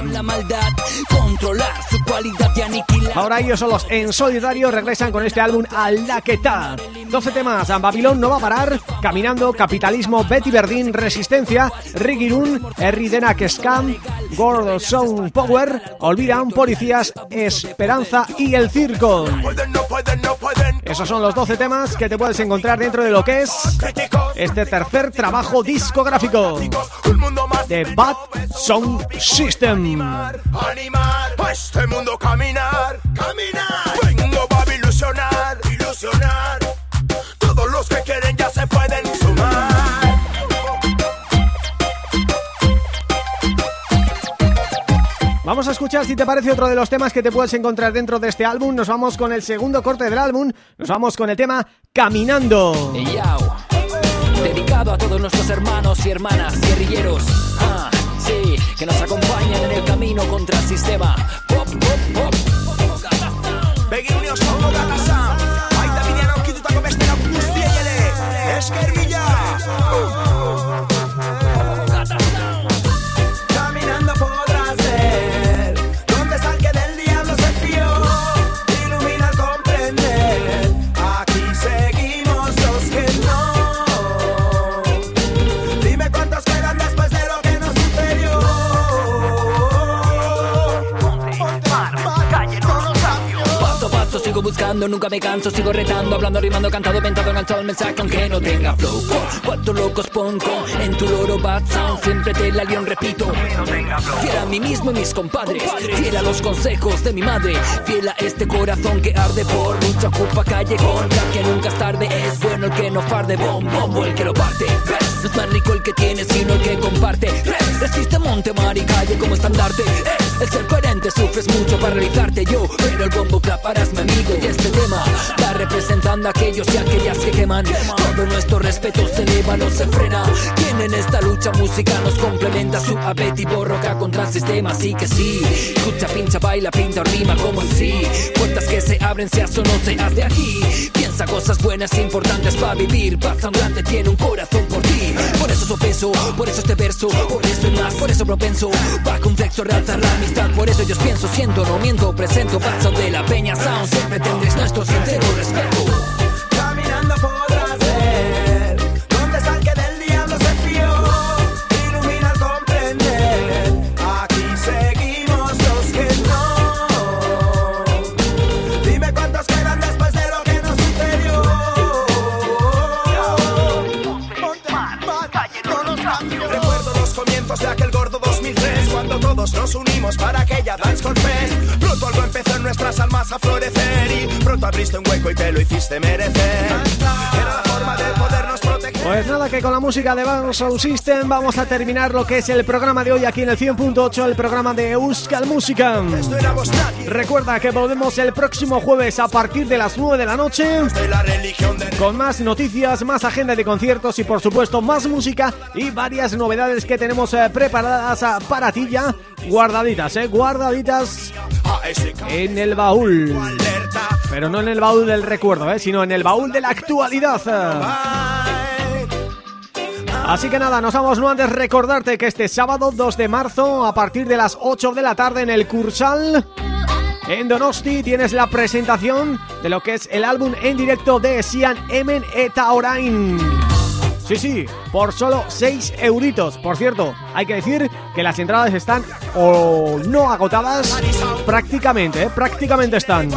Y aniquilar. Ahora ellos solos en solitario regresan con este álbum Aldaqueta. 12 temas, Babilón no va a parar, Caminando, Capitalismo, Betty Verdín, Resistencia, Rigirun, Erridena Scam, Gordo Sound Power, Olvidan, Policías, Esperanza y El Circo. Pueden, no pueden, no pueden. Esos son los 12 temas que te puedes encontrar dentro de lo que es este tercer trabajo discográfico de Bad Sound System. animar. A este mundo caminar, caminar. Vengo a ilusionar, ilusionar. Todos los que quieren ya se pueden Vamos a escuchar si te parece otro de los temas que te puedes encontrar dentro de este álbum. Nos vamos con el segundo corte del álbum. Nos vamos con el tema Caminando. Dedicado a todos nuestros hermanos y hermanas guerrilleros. Ah, sí, que nos acompañan en el camino contra el sistema. Pop, pop, pop. Bidean aurkitutako beste guztiei ere Esker mila nunca me canso, sigo retando, hablando, rimando, cantado, ventado, enganchado el mensaje aunque no tenga flow. Cuatro locos pongo en tu loro bad sound, siempre te la león, repito. Fiel a mí mismo y mis compadres, fiel a los consejos de mi madre, fiel a este corazón que arde por lucha, ocupa callejón, ya que nunca es tarde, es bueno el que no farde, bom, bombo el que lo parte. No es más rico el que tiene, sino el que comparte. Resiste monte, mar y calle como estandarte. El ser coherente sufres mucho para realizarte yo, pero el bombo clap harás mi amigo y este tema va representando a aquellos y aquellas que queman. Todo nuestro respeto se eleva, no se frena. Quien en esta lucha música nos complementa su apetito roca contra el sistema, así que sí. Escucha, pincha, baila, pinta o como en sí. Puertas que se abren, seas o no seas de aquí. Piensa cosas buenas importantes para vivir. Pasa un tiene un corazón por ti. Por eso sopeso, por eso este verso, por eso y más, por eso propenso. Bajo un flexo, realza la amistad. Por eso yo pienso, siento, no miento, presento. Paso de la peña sound, siempre tendréis nuestro sincero respeto. Caminando podrás ver dónde está el que del diablo se fió. Ilumina al comprender. Aquí seguimos los que no. Dime cuántos quedan después de lo que nos sucedió. Recuerdo los comienzos de aquel gordo 2003 Cuando todos nos unimos para aquella Dance Con algo empezó en nuestras almas a florecer Y pronto abriste un hueco y te lo hiciste merecer. Era la forma de podernos proteger. Pues nada, que con la música de Bang Sound System vamos a terminar lo que es el programa de hoy aquí en el 100.8, el programa de Euskal Música. Recuerda que volvemos el próximo jueves a partir de las 9 de la noche con más noticias, más agenda de conciertos y por supuesto más música y varias novedades que tenemos eh, preparadas ah, para ti ya, guardaditas, eh, guardaditas en el baúl. Pero no en el baúl del recuerdo, eh, sino en el baúl de la actualidad. Así que nada, nos vamos no antes recordarte que este sábado 2 de marzo a partir de las 8 de la tarde en el Cursal en Donosti tienes la presentación de lo que es el álbum en directo de Sian Emen eta Orain. Sí, sí, por solo 6 euritos. Por cierto, hay que decir que las entradas están o no agotadas prácticamente, ¿eh? prácticamente están.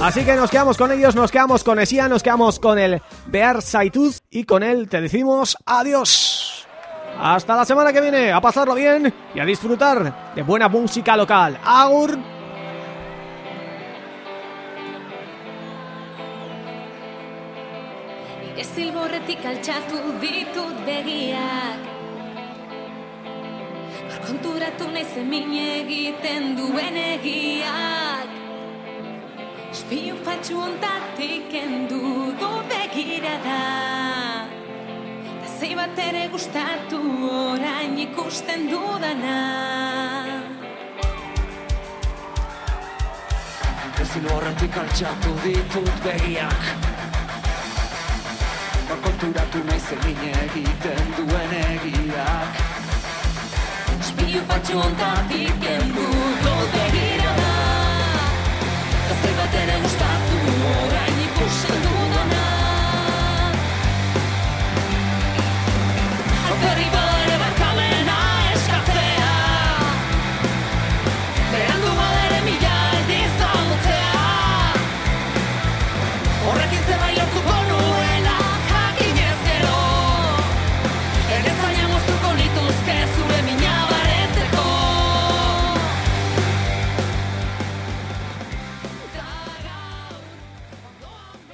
Así que nos quedamos con ellos, nos quedamos con Esia, nos quedamos con el Bear Saituz y con él te decimos adiós. Hasta la semana que viene, a pasarlo bien y a disfrutar de buena música local. Agur. Zilborretik altxatu ditut begiak. Konturatu nahi zemin egiten duen egiak. Espiu faltsu ontatik endu du begirada. Ta zei bat ere gustatu orain ikusten dudana. Ezin horretik altxatu ditut begiak Eta konturatu nahi zer egiten duen egiak. Espilio patxu ontatik endu Dolpe gira da. Zer batera ustatu Horain ikusen